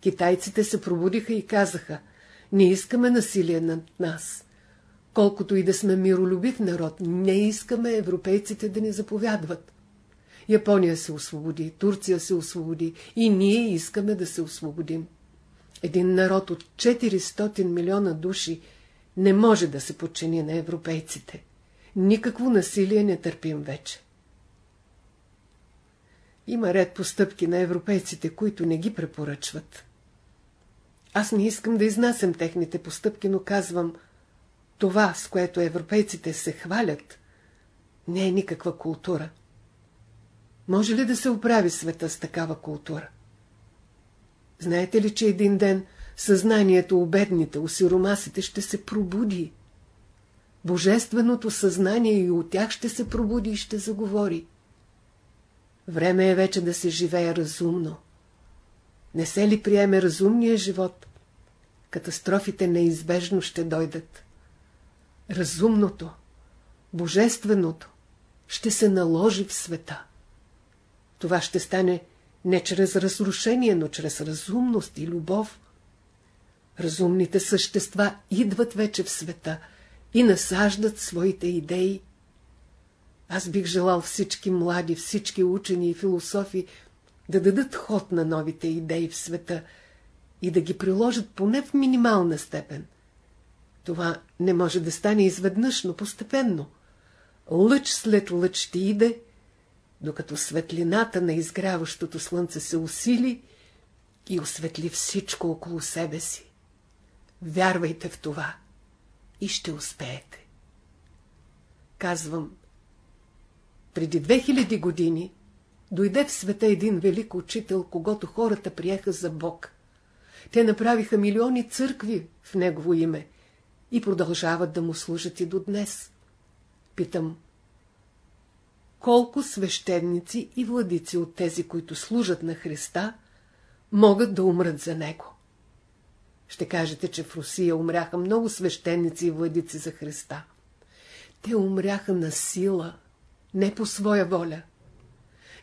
китайците се пробудиха и казаха, не искаме насилие над нас. Колкото и да сме миролюбив народ, не искаме европейците да ни заповядват. Япония се освободи, Турция се освободи и ние искаме да се освободим. Един народ от 400 милиона души не може да се подчини на европейците. Никакво насилие не търпим вече. Има ред постъпки на европейците, които не ги препоръчват. Аз не искам да изнасям техните постъпки, но казвам, това, с което европейците се хвалят, не е никаква култура. Може ли да се оправи света с такава култура? Знаете ли, че един ден съзнанието у бедните, у сиромасите ще се пробуди? Божественото съзнание и от тях ще се пробуди и ще заговори. Време е вече да се живее разумно. Не се ли приеме разумния живот, катастрофите неизбежно ще дойдат. Разумното, божественото ще се наложи в света. Това ще стане не чрез разрушение, но чрез разумност и любов. Разумните същества идват вече в света и насаждат своите идеи. Аз бих желал всички млади, всички учени и философи да дадат ход на новите идеи в света и да ги приложат поне в минимална степен. Това не може да стане изведнъж, но постепенно. Лъч след лъч ще иде докато светлината на изгряващото слънце се усили и осветли всичко около себе си. Вярвайте в това и ще успеете. Казвам, преди 2000 години дойде в света един велик учител, когато хората приеха за Бог. Те направиха милиони църкви в Негово име и продължават да му служат и до днес. Питам, колко свещеници и владици от тези, които служат на Христа, могат да умрат за Него. Ще кажете, че в Русия умряха много свещеници и владици за Христа. Те умряха на сила, не по своя воля.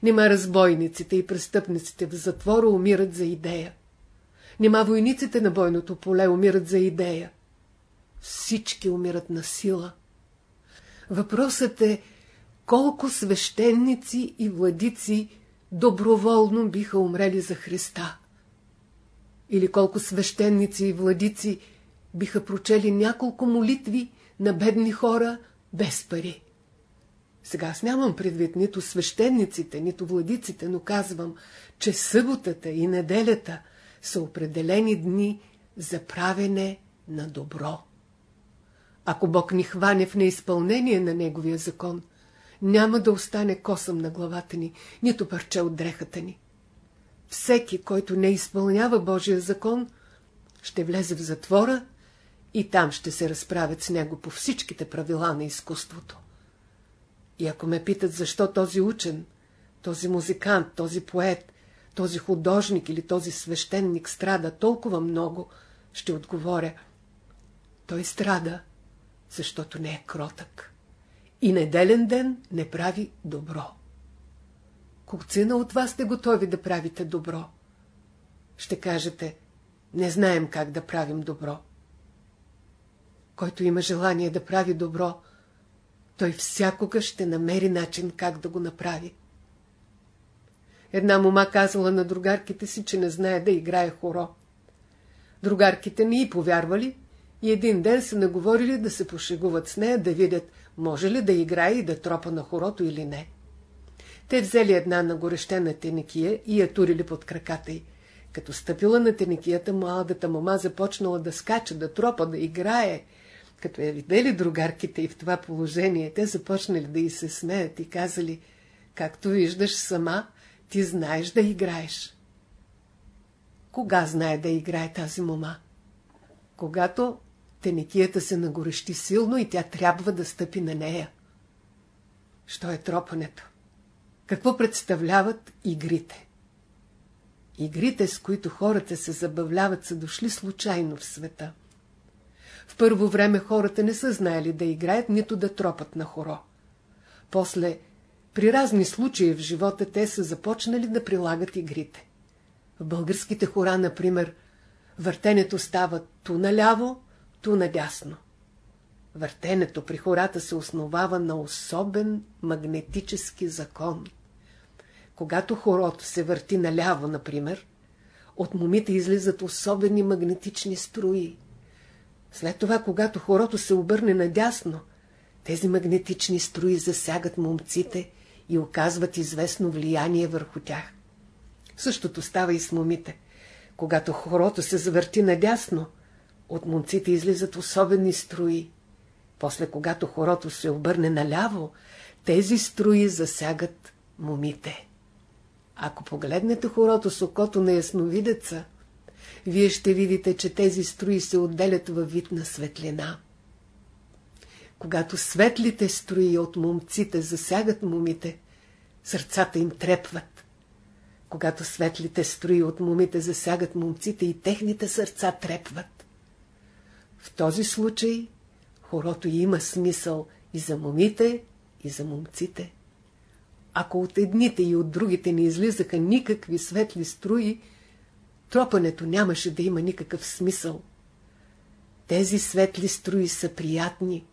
Нима разбойниците и престъпниците в затвора умират за идея. Нима войниците на бойното поле умират за идея. Всички умират на сила. Въпросът е, колко свещеници и владици доброволно биха умрели за Христа. Или колко свещеници и владици биха прочели няколко молитви на бедни хора без пари. Сега аз нямам предвид нито свещениците, нито владиците, но казвам, че съботата и неделята са определени дни за правене на добро. Ако Бог ни хване в неизпълнение на Неговия закон, няма да остане косъм на главата ни, нито парче от дрехата ни. Всеки, който не изпълнява Божия закон, ще влезе в затвора и там ще се разправят с него по всичките правила на изкуството. И ако ме питат защо този учен, този музикант, този поет, този художник или този свещеник страда толкова много, ще отговоря. Той страда, защото не е кротък. И неделен ден не прави добро. Колцина от вас сте готови да правите добро? Ще кажете, не знаем как да правим добро. Който има желание да прави добро, той всякога ще намери начин как да го направи. Една мома казала на другарките си, че не знае да играе хоро. Другарките не й повярвали и един ден се наговорили да се пошегуват с нея, да видят, може ли да играе и да тропа на хорото или не. Те взели една нагорещена теникия и я турили под краката й. Като стъпила на теникията, младата мома започнала да скача, да тропа, да играе. Като я видели другарките и в това положение, те започнали да й се смеят и казали, както виждаш сама, ти знаеш да играеш. Кога знае да играе тази мома? Когато теникията се нагорещи силно и тя трябва да стъпи на нея. Що е тропането? Какво представляват игрите? Игрите, с които хората се забавляват, са дошли случайно в света. В първо време хората не са знаели да играят, нито да тропат на хоро. После, при разни случаи в живота, те са започнали да прилагат игрите. В българските хора, например, въртенето става ту наляво, ту надясно. Въртенето при хората се основава на особен магнетически закон. Когато хорото се върти наляво, например, от момите излизат особени магнетични струи. След това, когато хорото се обърне надясно, тези магнетични струи засягат момците и оказват известно влияние върху тях. Същото става и с момите. Когато хорото се завърти надясно, от момците излизат особени струи. После, когато хорото се обърне наляво, тези струи засягат момите. Ако погледнете хорото с окото на ясновидеца, вие ще видите, че тези струи се отделят във вид на светлина. Когато светлите струи от момците засягат момите, сърцата им трепват. Когато светлите струи от момите засягат момците и техните сърца трепват. В този случай хорото има смисъл и за момите, и за момците. Ако от едните и от другите не излизаха никакви светли струи, тропането нямаше да има никакъв смисъл. Тези светли струи са приятни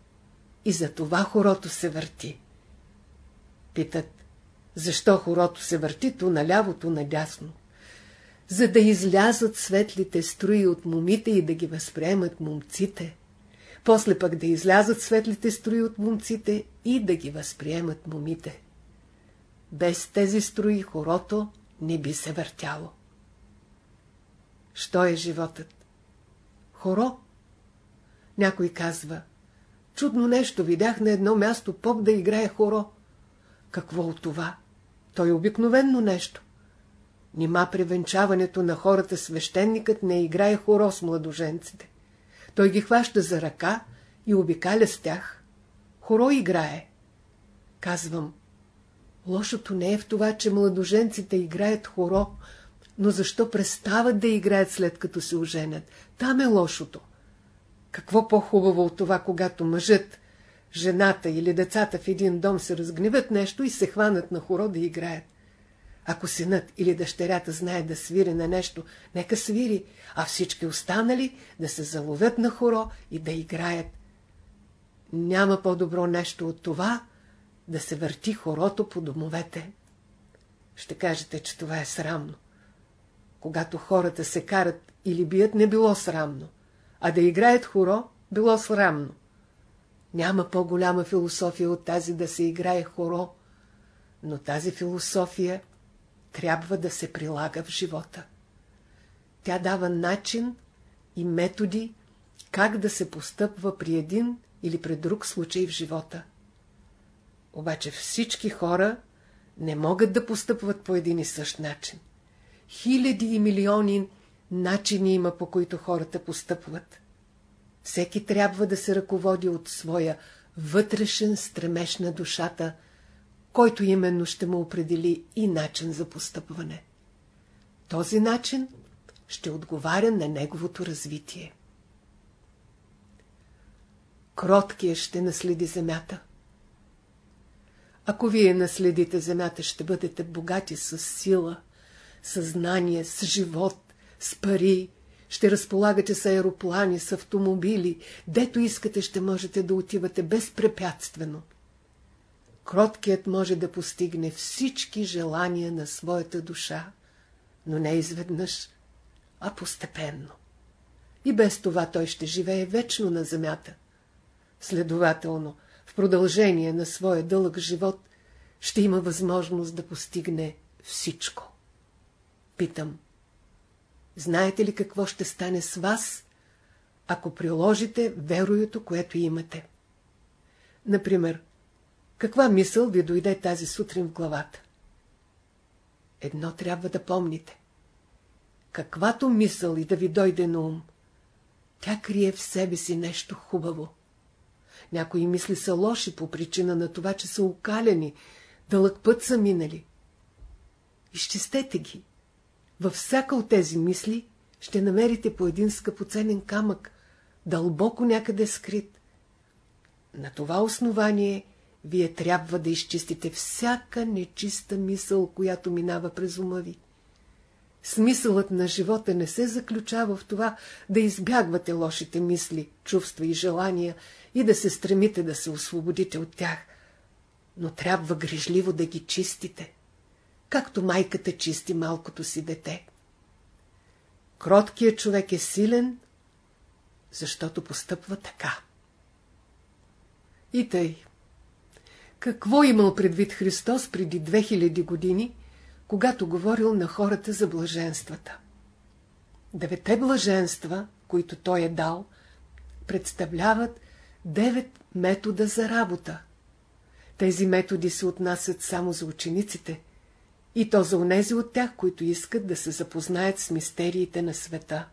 и за това хорото се върти. Питат, защо хорото се върти то наляво, то надясно? За да излязат светлите струи от момите и да ги възприемат момците. После пък да излязат светлите струи от момците и да ги възприемат момите. Без тези строи хорото не би се въртяло. Що е животът? Хоро? Някой казва, чудно нещо видях на едно място поп да играе хоро. Какво от това? Той е обикновенно нещо. Нима при венчаването на хората свещеникът не играе хоро с младоженците. Той ги хваща за ръка и обикаля с тях. Хоро играе. Казвам, Лошото не е в това, че младоженците играят хоро, но защо престават да играят след като се оженят? Там е лошото. Какво по-хубаво от това, когато мъжът, жената или децата в един дом се разгневат нещо и се хванат на хоро да играят? Ако синът или дъщерята знае да свири на нещо, нека свири, а всички останали да се заловят на хоро и да играят. Няма по-добро нещо от това, да се върти хорото по домовете. Ще кажете, че това е срамно. Когато хората се карат или бият не било срамно, а да играят хоро било срамно. Няма по-голяма философия от тази да се играе хоро, но тази философия трябва да се прилага в живота. Тя дава начин и методи как да се постъпва при един или при друг случай в живота. Обаче всички хора не могат да постъпват по един и същ начин. Хиляди и милиони начини има, по които хората постъпват. Всеки трябва да се ръководи от своя вътрешен стремеж на душата, който именно ще му определи и начин за постъпване. Този начин ще отговаря на неговото развитие. Кроткият ще наследи земята. Ако вие наследите земята, ще бъдете богати с сила, съзнание, с живот, с пари, ще разполагате с аероплани, с автомобили, дето искате ще можете да отивате безпрепятствено. Кроткият може да постигне всички желания на своята душа, но не изведнъж, а постепенно. И без това той ще живее вечно на земята. Следователно, в продължение на своя дълъг живот ще има възможност да постигне всичко. Питам, знаете ли какво ще стане с вас, ако приложите вероюто, което имате? Например, каква мисъл ви дойде тази сутрин в главата? Едно трябва да помните. Каквато мисъл и да ви дойде на ум, тя крие в себе си нещо хубаво. Някои мисли са лоши по причина на това, че са окалени, дълъг път са минали. Изчистете ги. Във всяка от тези мисли ще намерите по един скъпоценен камък, дълбоко някъде скрит. На това основание вие трябва да изчистите всяка нечиста мисъл, която минава през ума ви. Смисълът на живота не се заключава в това да избягвате лошите мисли, чувства и желания и да се стремите да се освободите от тях, но трябва грижливо да ги чистите, както майката чисти малкото си дете. Кроткият човек е силен, защото постъпва така. И тъй. Какво имал предвид Христос преди 2000 години, когато говорил на хората за блаженствата? Девете блаженства, които той е дал, представляват девет метода за работа. Тези методи се отнасят само за учениците, и то за онези от тях, които искат да се запознаят с мистериите на света.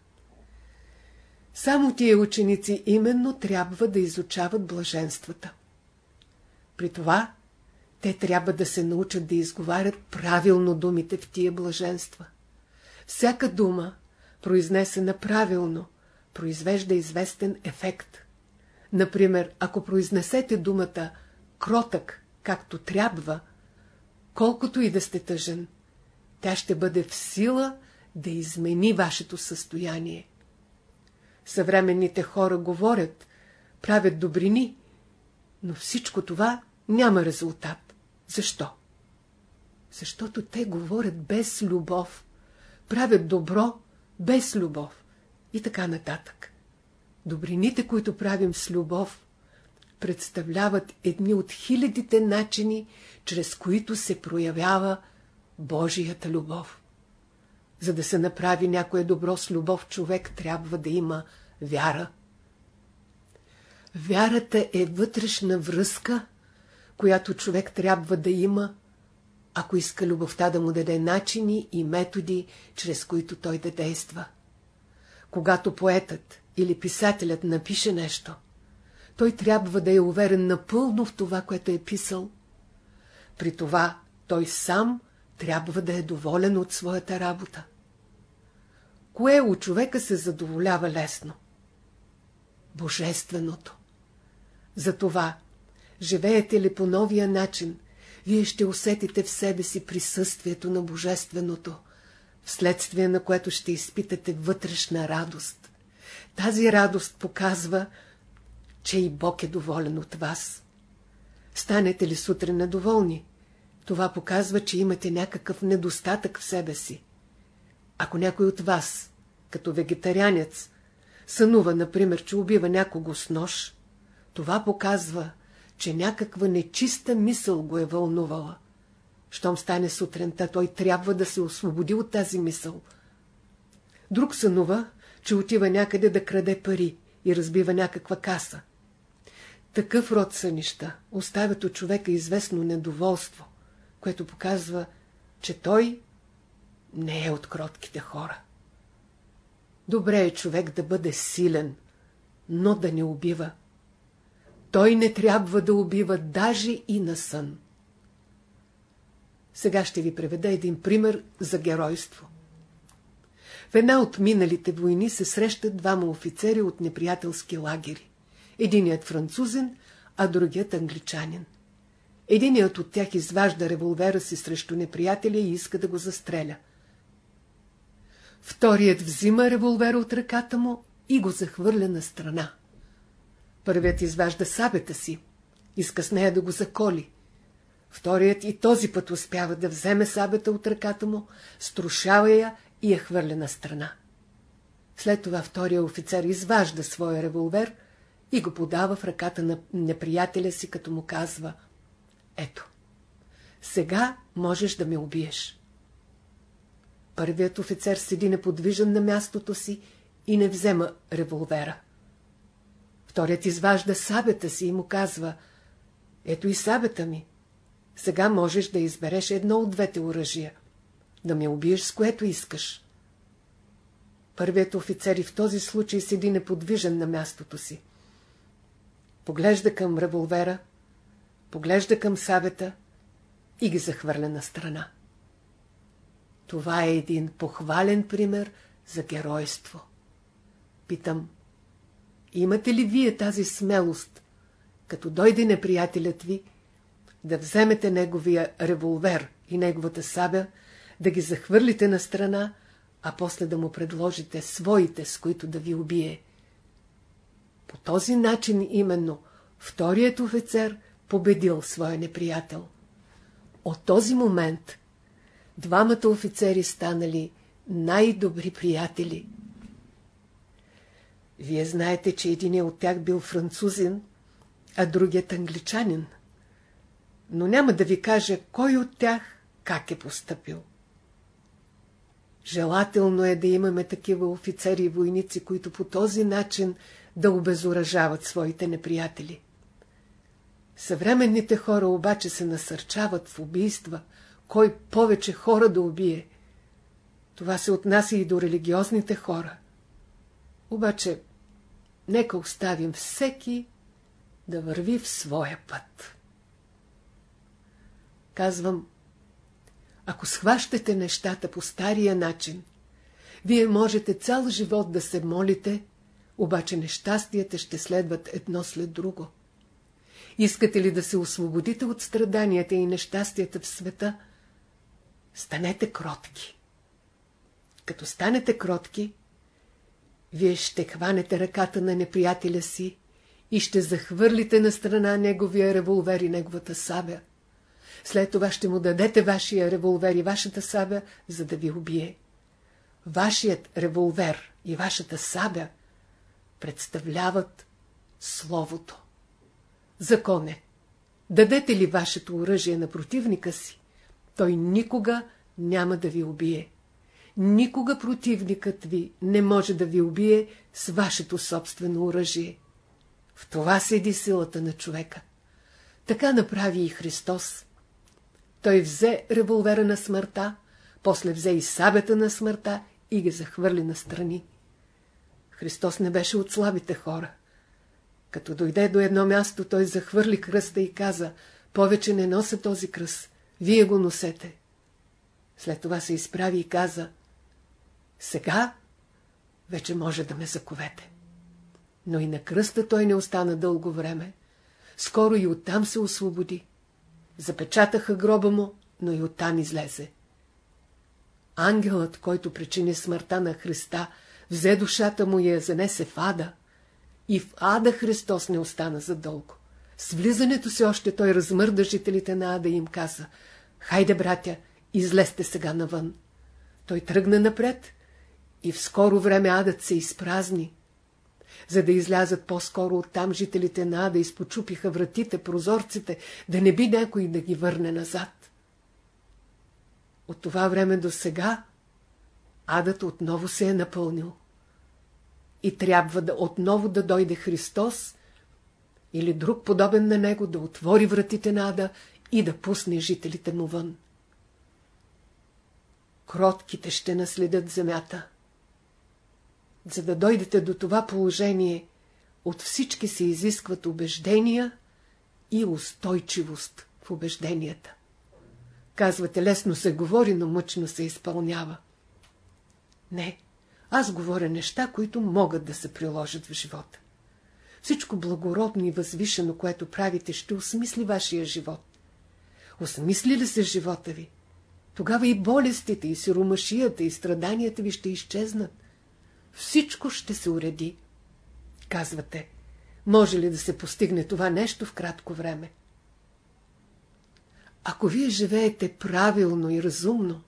Само тия ученици именно трябва да изучават блаженствата. При това те трябва да се научат да изговарят правилно думите в тия блаженства. Всяка дума, произнесена правилно, произвежда известен ефект. Например, ако произнесете думата кротък, както трябва, колкото и да сте тъжен, тя ще бъде в сила да измени вашето състояние. Съвременните хора говорят, правят добрини, но всичко това няма резултат. Защо? Защото те говорят без любов, правят добро без любов и така нататък. Добрините, които правим с любов, представляват едни от хилядите начини, чрез които се проявява Божията любов. За да се направи някое добро с любов, човек трябва да има вяра. Вярата е вътрешна връзка, която човек трябва да има, ако иска любовта да му даде начини и методи, чрез които той да действа. Когато поетът или писателят напише нещо, той трябва да е уверен напълно в това, което е писал. При това той сам трябва да е доволен от своята работа. Кое у човека се задоволява лесно? Божественото. Затова, живеете ли по новия начин, вие ще усетите в себе си присъствието на Божественото, вследствие на което ще изпитате вътрешна радост. Тази радост показва, че и Бог е доволен от вас. Станете ли сутрин недоволни? Това показва, че имате някакъв недостатък в себе си. Ако някой от вас като вегетарианец, сънува, например, че убива някого с нож, това показва, че някаква нечиста мисъл го е вълнувала. Щом стане сутринта, той трябва да се освободи от тази мисъл. Друг сънува, че отива някъде да краде пари и разбива някаква каса. Такъв род сънища оставят от човека известно недоволство, което показва, че той не е от кротките хора. Добре е човек да бъде силен, но да не убива. Той не трябва да убива даже и на сън. Сега ще ви преведа един пример за геройство. В една от миналите войни се срещат двама офицери от неприятелски лагери. Единият французен, а другият англичанин. Единият от тях изважда револвера си срещу неприятеля и иска да го застреля. Вторият взима револвера от ръката му и го захвърля на страна. Първият изважда сабета си, иска с нея да го заколи. Вторият и този път успява да вземе сабета от ръката му, струшава я и я хвърля на страна. След това втория офицер изважда своя револвер и го подава в ръката на неприятеля си, като му казва Ето, сега можеш да ме убиеш. Първият офицер седи неподвижен на мястото си и не взема револвера. Вторият изважда сабята си и му казва Ето и сабята ми. Сега можеш да избереш едно от двете оръжия. Да ме убиеш с което искаш. Първият офицер и в този случай седи неподвижен на мястото си. Поглежда към револвера, поглежда към сабета и ги захвърля на страна. Това е един похвален пример за геройство. Питам, имате ли вие тази смелост, като дойде неприятелят ви, да вземете неговия револвер и неговата сабя, да ги захвърлите на страна, а после да му предложите своите, с които да ви убие. По този начин именно вторият офицер победил своя неприятел. От този момент двамата офицери станали най-добри приятели. Вие знаете, че един от тях бил французин, а другият англичанин. Но няма да ви кажа кой от тях как е поступил. Желателно е да имаме такива офицери и войници, които по този начин да обезоръжават своите неприятели. Съвременните хора обаче се насърчават в убийства, кой повече хора да убие. Това се отнася и до религиозните хора. Обаче, нека оставим всеки да върви в своя път. Казвам, ако схващате нещата по стария начин, вие можете цял живот да се молите, обаче нещастията ще следват едно след друго. Искате ли да се освободите от страданията и нещастията в света? Станете кротки. Като станете кротки, вие ще хванете ръката на неприятеля си и ще захвърлите на страна неговия револвер и неговата сабя. След това ще му дадете вашия револвер и вашата сабя, за да ви убие. Вашият револвер и вашата сабя представляват Словото. Закон е. Дадете ли вашето оръжие на противника си, той никога няма да ви убие. Никога противникът ви не може да ви убие с вашето собствено оръжие. В това седи силата на човека. Така направи и Христос. Той взе револвера на смъртта, после взе и сабята на смъртта и ги захвърли на страни. Христос не беше от слабите хора. Като дойде до едно място, той захвърли кръста и каза, повече не нося този кръст, вие го носете. След това се изправи и каза, сега вече може да ме заковете. Но и на кръста той не остана дълго време. Скоро и оттам се освободи. Запечатаха гроба му, но и оттам излезе. Ангелът, който причини смъртта на Христа, взе душата му и я занесе в ада. И в ада Христос не остана задълго. С влизането си още той размърда жителите на ада и им каза, хайде, братя, излезте сега навън. Той тръгна напред И в скоро време адът се изпразни. За да излязат по-скоро оттам жителите на ада изпочупиха вратите, прозорците, да не би някой да ги върне назад. От това време до сега адът отново се е напълнил. И трябва да отново да дойде Христос или друг подобен на него да отвори вратите на ада и да пусне жителите му вън. Кротките ще наследят земята. За да дойдете до това положение, от всички се изискват убеждения и устойчивост в убежденията. Казвате, лесно се говори, но мъчно се изпълнява. Не, аз говоря неща, които могат да се приложат в живота. Всичко благородно и възвишено, което правите, ще осмисли вашия живот. Осмисли ли се живота ви? Тогава и болестите, и сиромашията, и страданията ви ще изчезнат. Всичко ще се уреди. Казвате, може ли да се постигне това нещо в кратко време? Ако вие живеете правилно и разумно,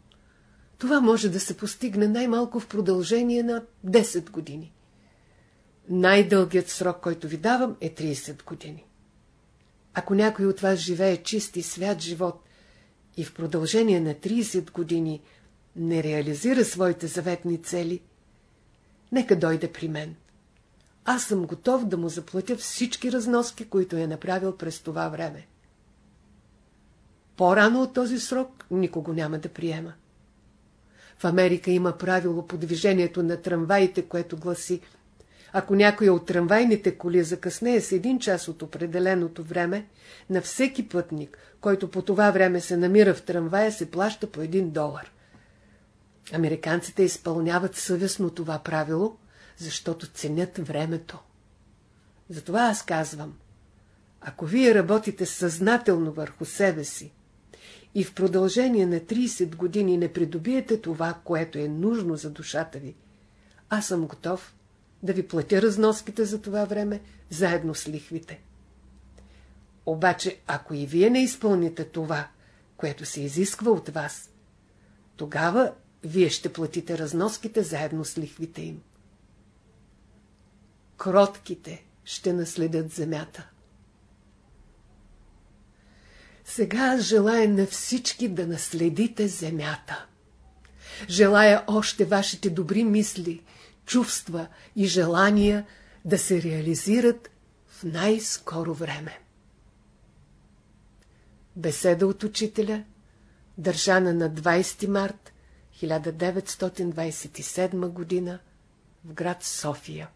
това може да се постигне най-малко в продължение на 10 години. Най-дългият срок, който ви давам, е 30 години. Ако някой от вас живее чист и свят живот и в продължение на 30 години не реализира своите заветни цели, нека дойде при мен. Аз съм готов да му заплатя всички разноски, които е направил през това време. По-рано от този срок никого няма да приема. В Америка има правило по движението на трамваите, което гласи ако някой от трамвайните коли закъснее с един час от определеното време, на всеки пътник, който по това време се намира в трамвая, се плаща по един долар. Американците изпълняват съвестно това правило, защото ценят времето. Затова аз казвам, ако вие работите съзнателно върху себе си и в продължение на 30 години не придобиете това, което е нужно за душата ви, аз съм готов да ви платя разноските за това време, заедно с лихвите. Обаче, ако и вие не изпълните това, което се изисква от вас, тогава вие ще платите разноските заедно с лихвите им. Кротките ще наследят земята. Сега желая на всички да наследите земята. Желая още вашите добри мисли, чувства и желания да се реализират в най-скоро време. Беседа от учителя, държана на 20 март 1927 г. в град София.